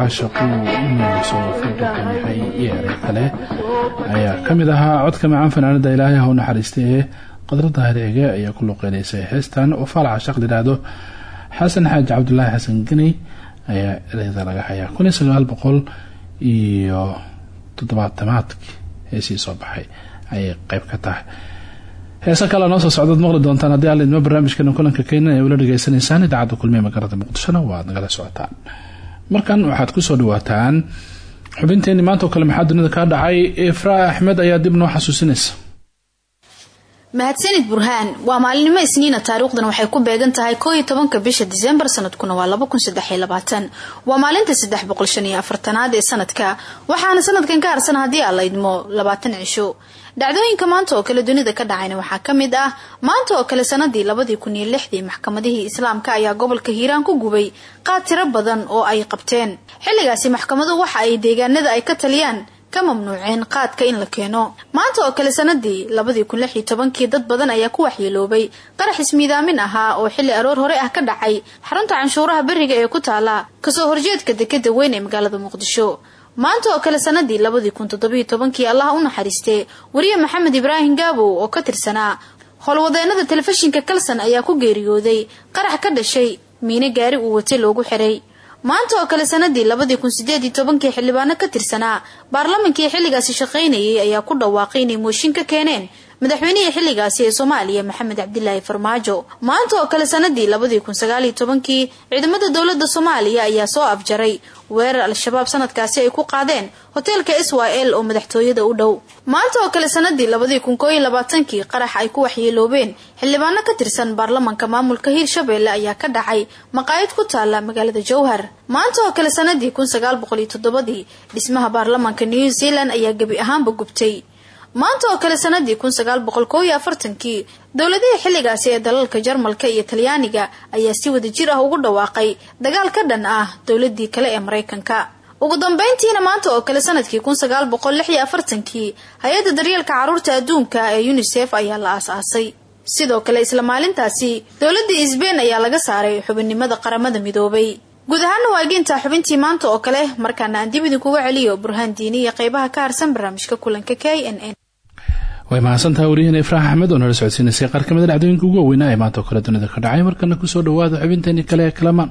[SPEAKER 2] midifaalka caashaqu inuu soo furdhakan yahay iyo kale. Ayaa ka mid ahaa codka macaan fanaanada ilaahay ha u naxariistay ee qadrada hareege ayaa ku luqeynaysay heestan oo faal caashaq layidhaahdo xasan xaaji cabdulaahi xasan ganey ayaa ereyda laga hayaa. Kun sagaal boqol iyo toddobaatamaadkii heesii soo baxay ayay qeyb ka tahay. Heese kale noo soo socdaad maqli doontaan haddii alla idmo barnaamijkeena kulanka keenan ee ula dhageysanaysaan idaacadda kulmiye magaalada muqdishona waad nagala socotaan markan waxaad ku soo dhawaataan xubinteeni maanta kale maxaa dunida kaa dhacay? Efraa axmed ayaa dib noo xasuusinaysa
[SPEAKER 18] mahadsanid burhaan waa maalinimo isniina taariikhdan waxay ku beegan tahay koo iyo tobanka bisha disembar sanadkuna waa laba kun saddex iyo labaatan. Waa maalinta saddex boqol afartanaad ee sanadka waxaana sanadkan ka harsan haddii aan la idmo labaatan cisho. Dhacdooyinka maanta oo kale dunida ka dhacayna waxaa ka mid ah maanta oo kale sanadii labadii kun lixdii maxkamadihii islaamka ayaa gobolka hiiraan ku gubay qaad tiro badan oo ay qabteen. Xilligaasi maxkamadu waxa ay deegaanada ay ka taliyaan ka mamnuuceen qaadka in la keeno. Maanta oo kale sanadii labadii kun lix iyo tobankii dad badan ayaa ku waxyeeloobay. Qarax ismiidaamin ahaa oo xilli aroor hore ah ka dhacay. Xarunta canshuuraha beriga ee ku taala ka soo horjeedka dekeda weyn ee magaalada muqdisho. Maanta oo kale sanadii labadii kun toddobiyo tobankii allah u naxariistee. Wariye maxamed ibraahim gaabow oo ka tirsanaa howlwadeenada telefishinka kalson ayaa ku geeriyooday. Qarax ka dhashay miine gaari uu watay loogu xiray maanta oo kale sanadii labadii kun sideed iyo tobankii xildhibaano ka tirsanaa baarlamankii xilligaasi shaqaynayay ayaa ku dhawaaqay inay mooshin ka keeneen madaxweynihii xilligaasi ee soomaaliya maxamed cabdilaahi farmaajo maanta oo kale sanadii labadii kun sagaaliyo tobankii ciidamada dowladda soomaaliya ayaa soo afjaray. Weerar al-shabaab sanadkaasi ay ku qaadeen hoteelka s y oo madaxtooyada u dhow. Maanta oo kale sanadii labadii kun koo iyo labaatankii qarax ay ku waxyeeloobeen. Xildhibaano ka tirsan baarlamanka maamulka hiirshabeelle ayaa ka dhacay. Maqaayad ku taala magaalada jowhar. Maanta oo kale sanadii kun sagaal boqol iyo dhismaha baarlamanka new zealand ayaa gebi ahaanba gubtay maanta oo kale sanadii kun sagaal boqol koo iyo afartankii dowladihii xilligaasi ee dalalka jarmalka iyo talyaaniga ayaa si wada jir ah ugu dhawaaqay dagaal ka dhan ah dowladii kale ee mareykanka. Ugu dambeyntiina maanta oo kale sannadkii kun sagaal boqol lix iyo afartankii hay'adda daryeelka carruurta adduunka ee unisef ayaa la aas-aasay. Sidoo kale isla maalintaasi dowladii sbein ayaa laga saaray xubinnimada qaramada midoobay guud ahaana waa egintaa xubintii maanta oo kale markaana aan dib idinkuga celiyo burhaan diini iyo qeybaha ka harsan barnaamijka kulanka k n n.
[SPEAKER 2] Way mahadsantahay wariyaheen ifraax axmed oo nala socodsiinaysay qaar kamida dhacdooyinka ugu waaweynaa ee maanta oo kale dunida ka dhacay. Markana ku soo dhawaada xubinteeni kale ee kalamaan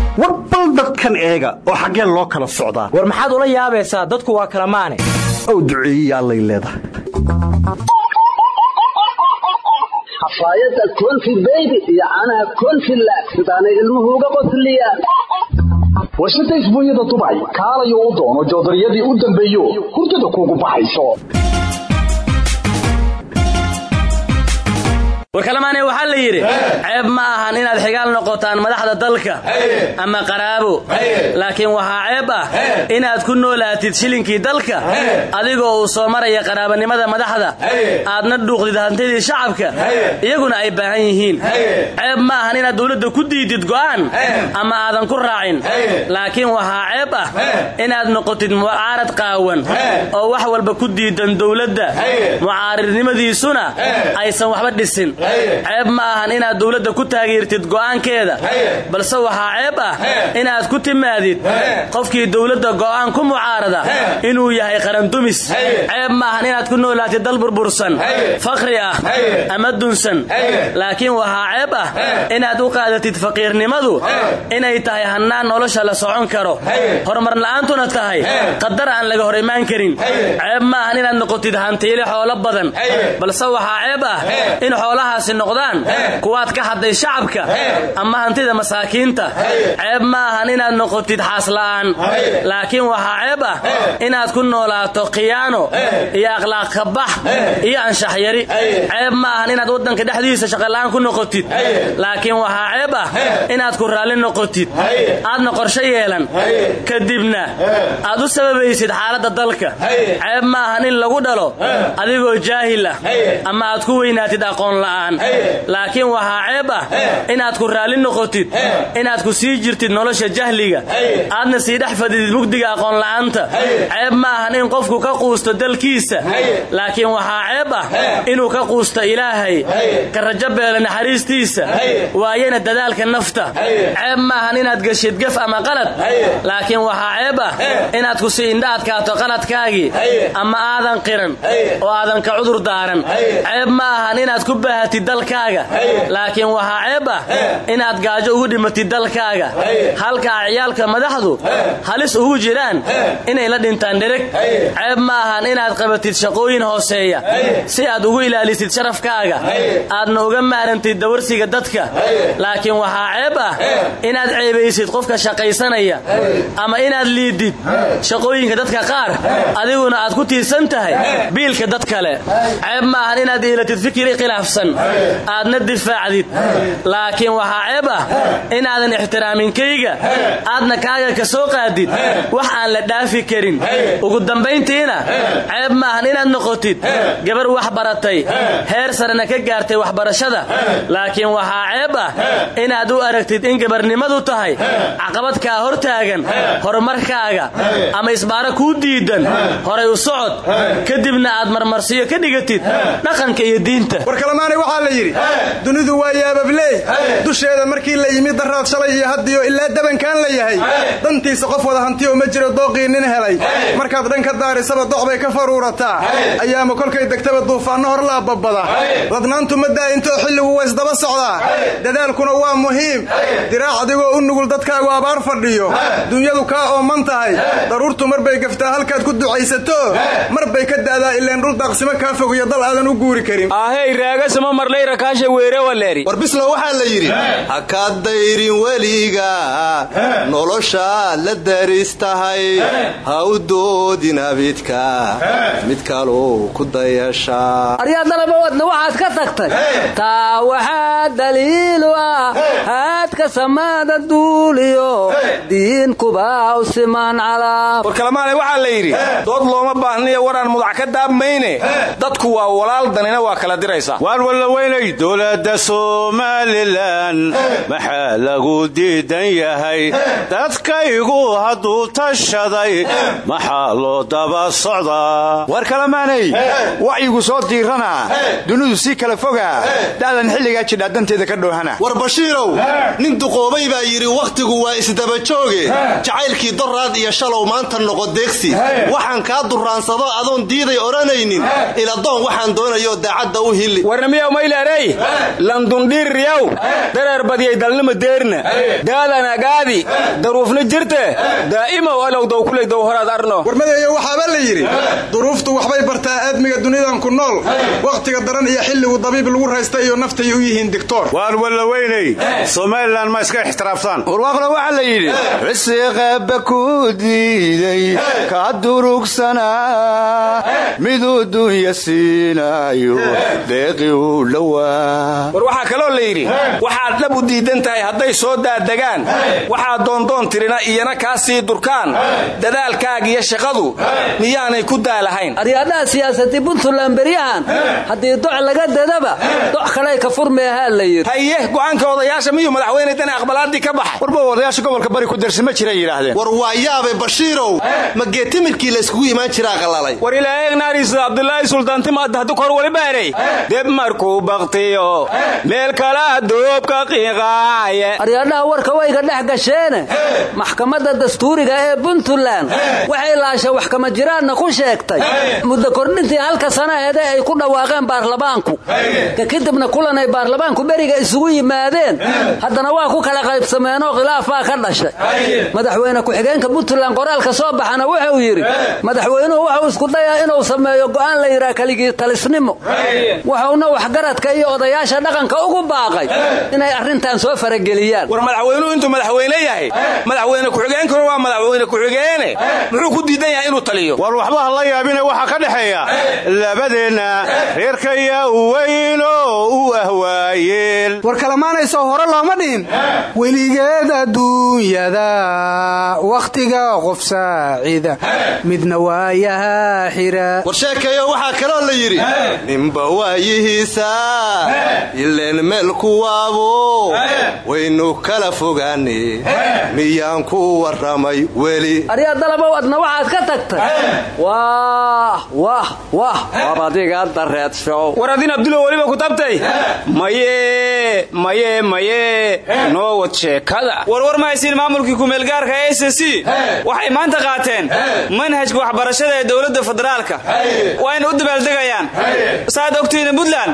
[SPEAKER 19] war bal dadkan eega oo xaggeen loo kala socdaa.
[SPEAKER 20] War maxaad ula yaabaysaa? Dadku waa kala maane.
[SPEAKER 19] Ow duceeyiya allay leedahay.
[SPEAKER 21] Xafaayadda konfi beybi iyo caanaha konfi laag sidaanay ilmuhu uga qosliyaan
[SPEAKER 22] warshada isbuunyada dubay kaalayo u doono joodariyadii u dambeeyo hurdada kuugu baxayso
[SPEAKER 23] warkalamaane waxaa la yidhi ceeb ma ahan inaad xigaal noqotaan madaxda dalka ama qaraabo laakiin waxaa ceeb ah inaad ku noolaatid shilinkii dalka adigoo uu soo maraya qaraabanimada madaxda. Aadna dhuuqdid hantidii shacabka iyaguna ay baahan yihiin. Ceeb ma ahan inaad dowladda ku diidid go'aan ama aadan ku raacin. Laakiin waxaa ceeb ah inaad noqotid mucaarad qaawan oo wax walba ku diidan dowladda. Mucaaridnimadiisuna aysan waxba dhisin ceeb ma ahan inaad dowladda ku taageertid go'aankeeda. Balse waxaa ceeb ah inaad ku timaadid qofkii dowladda go'aan ku mucaarada inuu yahay qarandumis ceeb ma ahan inaad ku noolaatid dal burbursan fakhri ah ama dunsan. Laakiin waxaa ceeb ah inaad u qaadatid faqiirnimadu inay tahay hannaan nolosha la socon karo. Horumar la'aantuna tahay qadar aan laga hor imaan karin ceeb ma ahan inaad noqotid hantiile xoolo badan. Balse waxaa ceeb ah in xoolahaasi noqdaan kuwaad ka hadday shacabka ama hantida masaakiinta. Ceeb ma ahan inaad noqotid xaasla'aan laakiin waxaa ceeb ah inaad ku noolaato khiyaano iyo akhlaaq kabax iyo anshax yari. Ceeb ma ahan inaad waddanka dhexdiisa shaqola'aan ku noqotid. Laakiin waxaa ceeb ah inaad ku raalli noqotid. Aadna qorshe yeelan. Kadibna aad u sababaysid xaaladda dalka. Ceeb ma ahan in lagu dhalo adigoo jaahil ah ama aad ku weynaatid aqoon la'aan laakiin waxaa ceeb ah inaad ku raalli noqotid inaad ku sii jirtid nolosha jahliga. Aadna sii dhex fadidid mugdiga aqoonla'aanta ceeb ma ahan in qofku ka quusto dalkiisa. Laakiin waxaa ceeb ah inuu ka quusto ilaahay. Ka rajo beela naxariistiisa. Waayana dadaalka nafta. Ceeb ma ahan inaad geshid gef ama qalad. Laakiin waxaa ceeb ah inaad ku sii indha adkaato qaladkaagii ama aadan qiran. Oo aadan ka cudur daaran. Ceeb ma ahan inaad ku baahatid dalkaaga. Laakiin waxaa ceeb ah inaad gaajo ugu dhimatid dalkaaga. Halkaa ciyaalka madaxdu halis ugu jiraan inay la dhintaan dhereg ceeb ma ahan inaad qabatid shaqooyin hooseeya si aad ugu ilaalisid sharafkaaga. Aadna uga maarantid dawarsiga dadka. Laakiin waxaa ceeb ah inaad ceebaysid qofka shaqaysanaya ama inaad liidid shaqooyinka dadka qaar adiguna aad ku tiirsan tahay biilka dad kale. Ceeb ma ahan inaad iilatid fikri khilaafsan aadna difaacdid. Laakiin waxaa ceeb ah inaadan ixtiraaminkaga aadna kaaga ka soo qaadid. Wax aan la dhaafi karin. Ugu dambayntiina ceeb maahan inaad noqotid. Gabar wax baratay. Heer sarena ka gaartay waxbarashada. Laakiin waxaa ceeb ah inaad u aragtid in gabarnimadu tahay caqabad kaa hor taagan horumarkaaga ama isbaaro kuu diidan horay u socod. Kadibna aad marmarsiyo ka dhigatid dhaqanka iyo diinta
[SPEAKER 24] waxaa la yidhi dunidu waa yaababley dusheeda markii la yimid daraad shalay iyo haddiyo ilaa dabankaan la yahay dantiisa qof wada hantiyo ma jiro dooqii nin helay. Markaad dhan ka daarisaba doc bay ka faruurataa ayaama kolkay degtaba duufaanno hor laababada ladnaantu ma daa'intoo xilligu waysdaba socdaa dadaalkuna waa muhiim. Diraac adigoo u nugul dadkaagu abaar fadhiyo. Dunyadu kaa ooman tahay. Daruurtu mar bay gaftaa halkaad ku ducaysato. Mar bay ka da'daa ileen dhul daaqsimo kaa fog iyo dal aadan u guuri karin
[SPEAKER 1] war bislow waxaa la yidhi ha ka dayrin weliga noloshaad la daris tahay ha u doodin abidka mid kaluu ku dayashaa
[SPEAKER 25] aryaadalabawadna waxaad ka tagtay. Taa waxaa daliilu ah haadka samaada duuliyo. Diinkuba u siman calaa
[SPEAKER 26] warkalamaanay waxaa la yidhi dood looma baahniyo waraan mudac ka daabmayne. Dadku waa walaal danina waa kala diraysaa
[SPEAKER 3] wallaweynay dowladda somalilan maxaa lagu diidan yahay. Dadkaygu hadduu tashaday maxaa loo daba socdaa
[SPEAKER 27] war kalamaanay wacyigu soo diiranaa
[SPEAKER 28] dunidu sii kala fogaa da'dan xilligaa jidhaa danteeda ka dhoohana
[SPEAKER 1] war bashiirow nin duqoobay baa yidhi wakhtigu waa isdabajooge jacaylkii doraad iyo shalow maanta noqo deegsi. Waxaan kaa duraansado adoon diiday odhanaynin. Iladoon waxaan doonayo daacadda u hili
[SPEAKER 26] warnamiyow mayleerey landundhiirriyow dareer badiyay dalnima deerna. Daadanagaadi daruufna jirte. Daa'imow alow dowkuley dowhoraad arno.
[SPEAKER 24] Warmadeeyo waxaaba la yidhi duruuftu waxbay bartaa aadmiga dunidan ku nool. Wakhtiga daran iyo xilligu dabiib lagu raysta iyo naftay u yihiin dictor
[SPEAKER 28] waan walla weynay somalilan ma iska ixtiraaftaan warwaaqna waxaa la yidhi cisiqeebba ku diiday ka durugsanaa miduu dunya siinayo deeqi u dhowaa
[SPEAKER 26] war waxaa kaloo la yidhi waxaad dhab u diidan tahay hadday soo daadegaan waxaad doondoon tirina iyana kaa sii durkaan. Dadaalkaagiyo shaqadu miyaanay ku daalahayn.
[SPEAKER 25] Aryaadhaha siyaasadii puntland beryahan haddii doc laga dadaba doc kaley ka furmeahaa la yidhi.
[SPEAKER 26] Haye go'aanka odayaasha miyuu madaxweyne dani aqbalaadii ka baxay
[SPEAKER 28] warba odayaasha gobolka bari ku darsi ma jiray yidhaahdeen.
[SPEAKER 1] War waa yaabe bashiirow ma geetimirkii layskugu imaan jiraa qalalay
[SPEAKER 26] war ilaaheegnaariis abdulaahi suldaantimadahdu kor wali baarey deb markuu baktiyo meel kala doobka qiiqaaye
[SPEAKER 25] aryaadhaha warka wayga dhex gasheene. Maxkamadda dastuuriga ee puntland waxay laasha wax kama jiraanna ku sheegtay. Muddo kordhintii halka sanaheede ay ku dhawaaqeen baarlamaanku ka kadibna kulan baarlamaanku beriga isugu yimaadeen. Haddana waa ku kala qaybsameenoo khilaaf baa ka dhashay. Madaxweyne ku-xigeenka puntland qoraalka soo baxana wuxuu yidhi madaxweynuhu wuxuu isku dayaa inuu sameeyo go'aan la yidhaha keligii talisnimo waxgaradka iyo odayaasha dhaqanka ugu baaqay inay arrintan soo farageliyaan.
[SPEAKER 26] War madaxweynuhu intuu madaxweyne yahay madaxweyne ku-xigeenkuna waa madaxweyne ku-xigeene muxuu ku diidan yahay inuu taliyo?
[SPEAKER 28] War waxba ha la yaabine waxaa ka dhexeeya. Labadeenna reerkaya weyno u ahwaayeel
[SPEAKER 29] war kalamaanayso hore looma dhihin. Weligeed adduunyada wakhtiga qof saacida. Midna waayahaa xira.
[SPEAKER 1] War sheekeeyo waxaa kaloo la yidhi ninba waayihiisa ileen meel kuwaabo waynu kala fogaane. Miyaan ku warramay weli.
[SPEAKER 25] Aryaa dalabow adna waxaad ka tagtay wah wah wah wabadiga dareedshow
[SPEAKER 26] war adin abdulo weliba ku tabtay? Maye maye maye noo wad sheekada. Warwar mahaysiin maamulkii kumeelgaarka e s c waxay maanta qaateen manhajka waxbarashada ee dowladda federaalka. Wayna u dabaaldegayaan saad ogtihiina puntland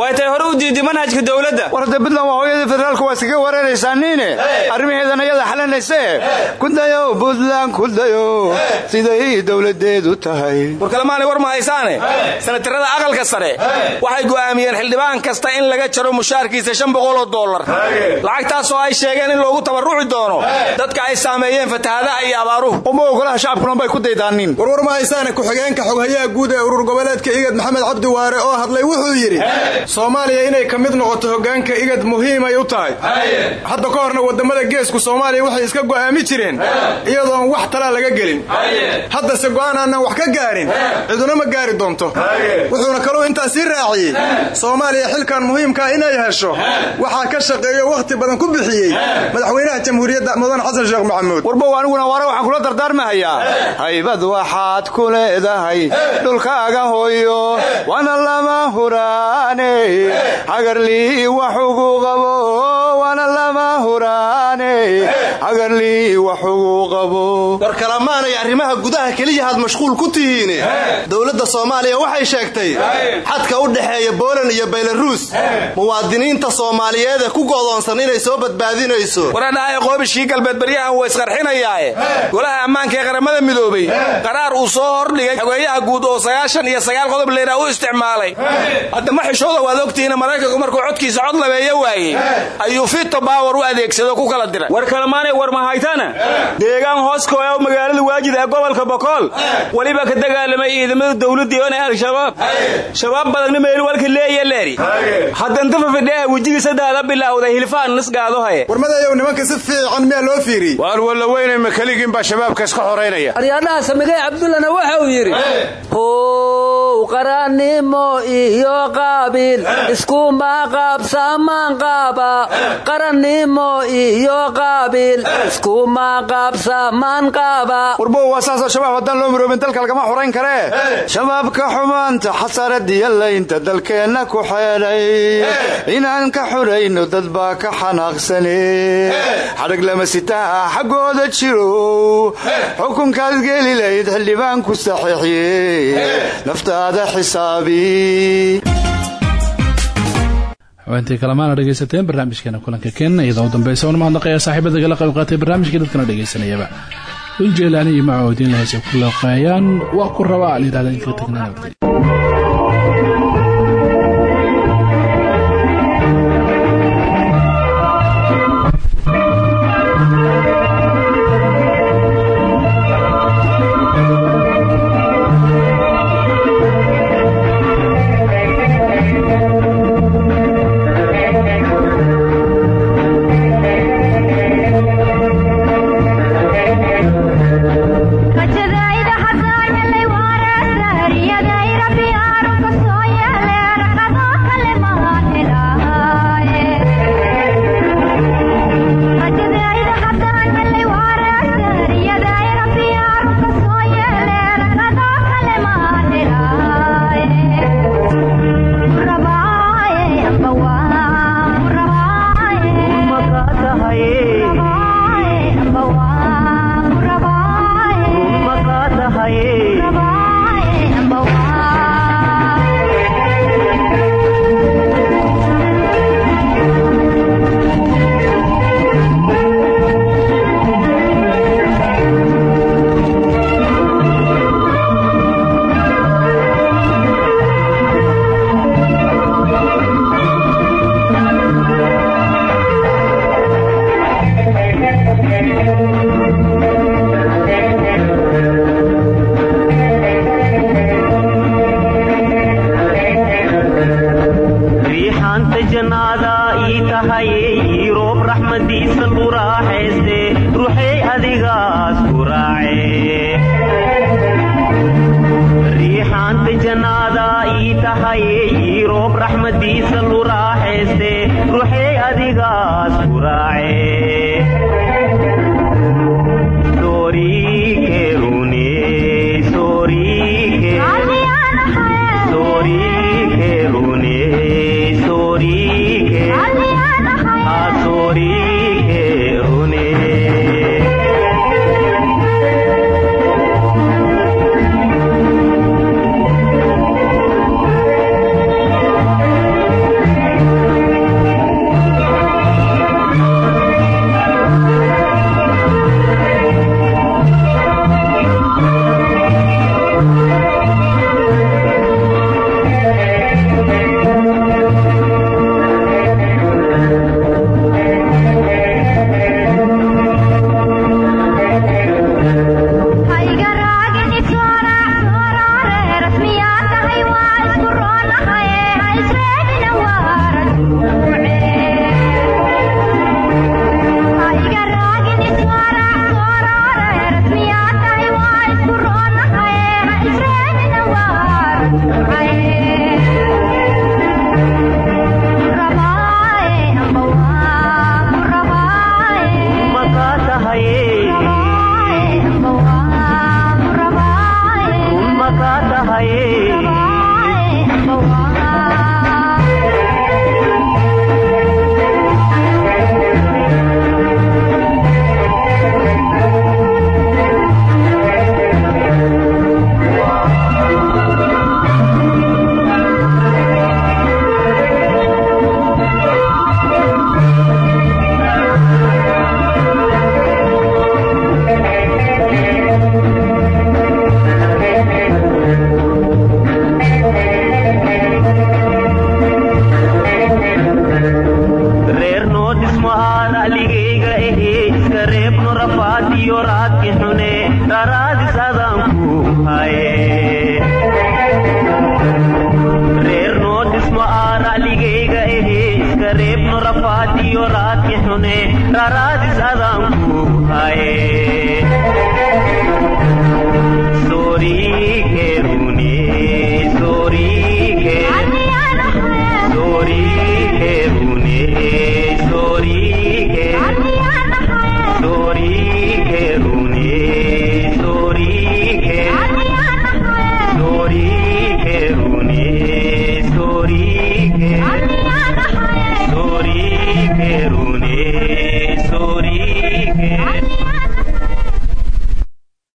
[SPEAKER 26] way tay hore u diiday manhajka dowladda?
[SPEAKER 28] War hadda puntland waa hooyadii federaalka waa iskaga wareeraysaa niine. Arrimaheedan ayada xalanayse kudayo puntland kudayo siday dowladeedu tahay.
[SPEAKER 26] War kalemaanay war ma haysaane? Sanatarada aqalka sare. Waxay go'aamiyeen xildhibaan kasta in laga jaro mushaarkiisa shan boqoloo dollar. Lacagtaasoo ay sheegeen in loogu tabarruci doono. Dadka ay saameeyeen fatahadaha iyo abaaruhu.
[SPEAKER 28] Uma ogolaha shacabkuna bay ku daydaanin
[SPEAKER 24] warwar ma haysaane ku-xigeenka xoghayaha guud ee urur goboleedka igad maxamed cabdi waare oo hadlay wuxuu yidhi soomaaliya inay ka mid noqoto hoggaanka igad muhiimay u tahay. Hadda ka horna waddamada geesku soomaaliya waxay iska go'aami jireen. Iyadoon wax talaa laga gelin. Haddase go'aan aanan wax ka gaarin ciduna ma gaari doonto. Wuxuuna kaluu intaa sii raaciyey. Soomaaliya xilkan muhiimkaa inay hesho waxaa ka shaqeeyo wakhti badan ku bixiyey madaxweynaha jamhuuriyadda mudan xasan sheekh maxamuud.
[SPEAKER 28] Warbow aniguna waare waxaan kula dardaarmahayaa haybad waxaad ku leedahay dhulkaaga hooyo wana lama huraane hagarlii wax ugu qabo wana lama huraane hagarlii wax ugu qabo
[SPEAKER 1] war kalamaanay arrimaha gudaha keliyahaad mashquul ku tihiine dowladda soomaaliya waxay sheegtay xadka u dhexeeya boolan iyo baylaruus muwaadiniinta soomaaliyeed ee ku go'doonsan inay soo badbaadinayso
[SPEAKER 26] waradhahay qoobishkii galbeed baryahan waa isqarxinayaae golaha ammaanka ee qaramada midoobay qaraar uu soo hordhigay xogeeyaha guud oo sagaashan iyo sagaal qodob leeraa u isticmaalay hadda ma xishooda waad ogtihiina maraykanku markuu codkiisa cod labeeyo waayey ayuu fito baawar u adeegsado ku kala diray. War kalamaanay war mahaytana deegaan hooskooya magaalada waajid ee gobolka bokool weliba ka dagaalamay ciidamada dowladii oona al-shabaab shabaab. Badanna meel walka leeya leeri. Haddanta fafidheha wejigiisa daada bilowday hilfaan nisgaadohaye
[SPEAKER 24] warmadayow nimanka si fiican miyaa loo fiiriyey
[SPEAKER 28] waan walla weynay makeligiin baa shabaabka iska xoraynaya
[SPEAKER 25] aryaadhaha samigay cabdullana waxa uu yidhi how qarannimo iyo qaabiil iskuma qaabsamaan qaaba. Qarannimo iyo qaabiil iskuma qaabsamaan qaaba.
[SPEAKER 28] Warbow waa saasoo shabaab haddaan loo miroobin dalka lagama xurayn karee shabaabka xumaanta xasaradiyo laynta dalkeenna ku xeedhay inaan ka xurayno dad baa ka xanaaqsane xadhag lama sitaa xaggooda jirow xukunkaad geli layd xildhibaan ku saxiixiye naftaada xisaabi
[SPEAKER 30] haweentii kalemaana dhegaysateen barnaamijkeena kulanka ken iyadoo u dambeysa una mahadnaqaya saaxiibada gala qayb qaatay barnaamijkii dadkana dhegaysanayaba. Dul jeelaani iyo macoodiin lahayse ku looqeeyaan waa ku rabaa layidhahda inka tagnaa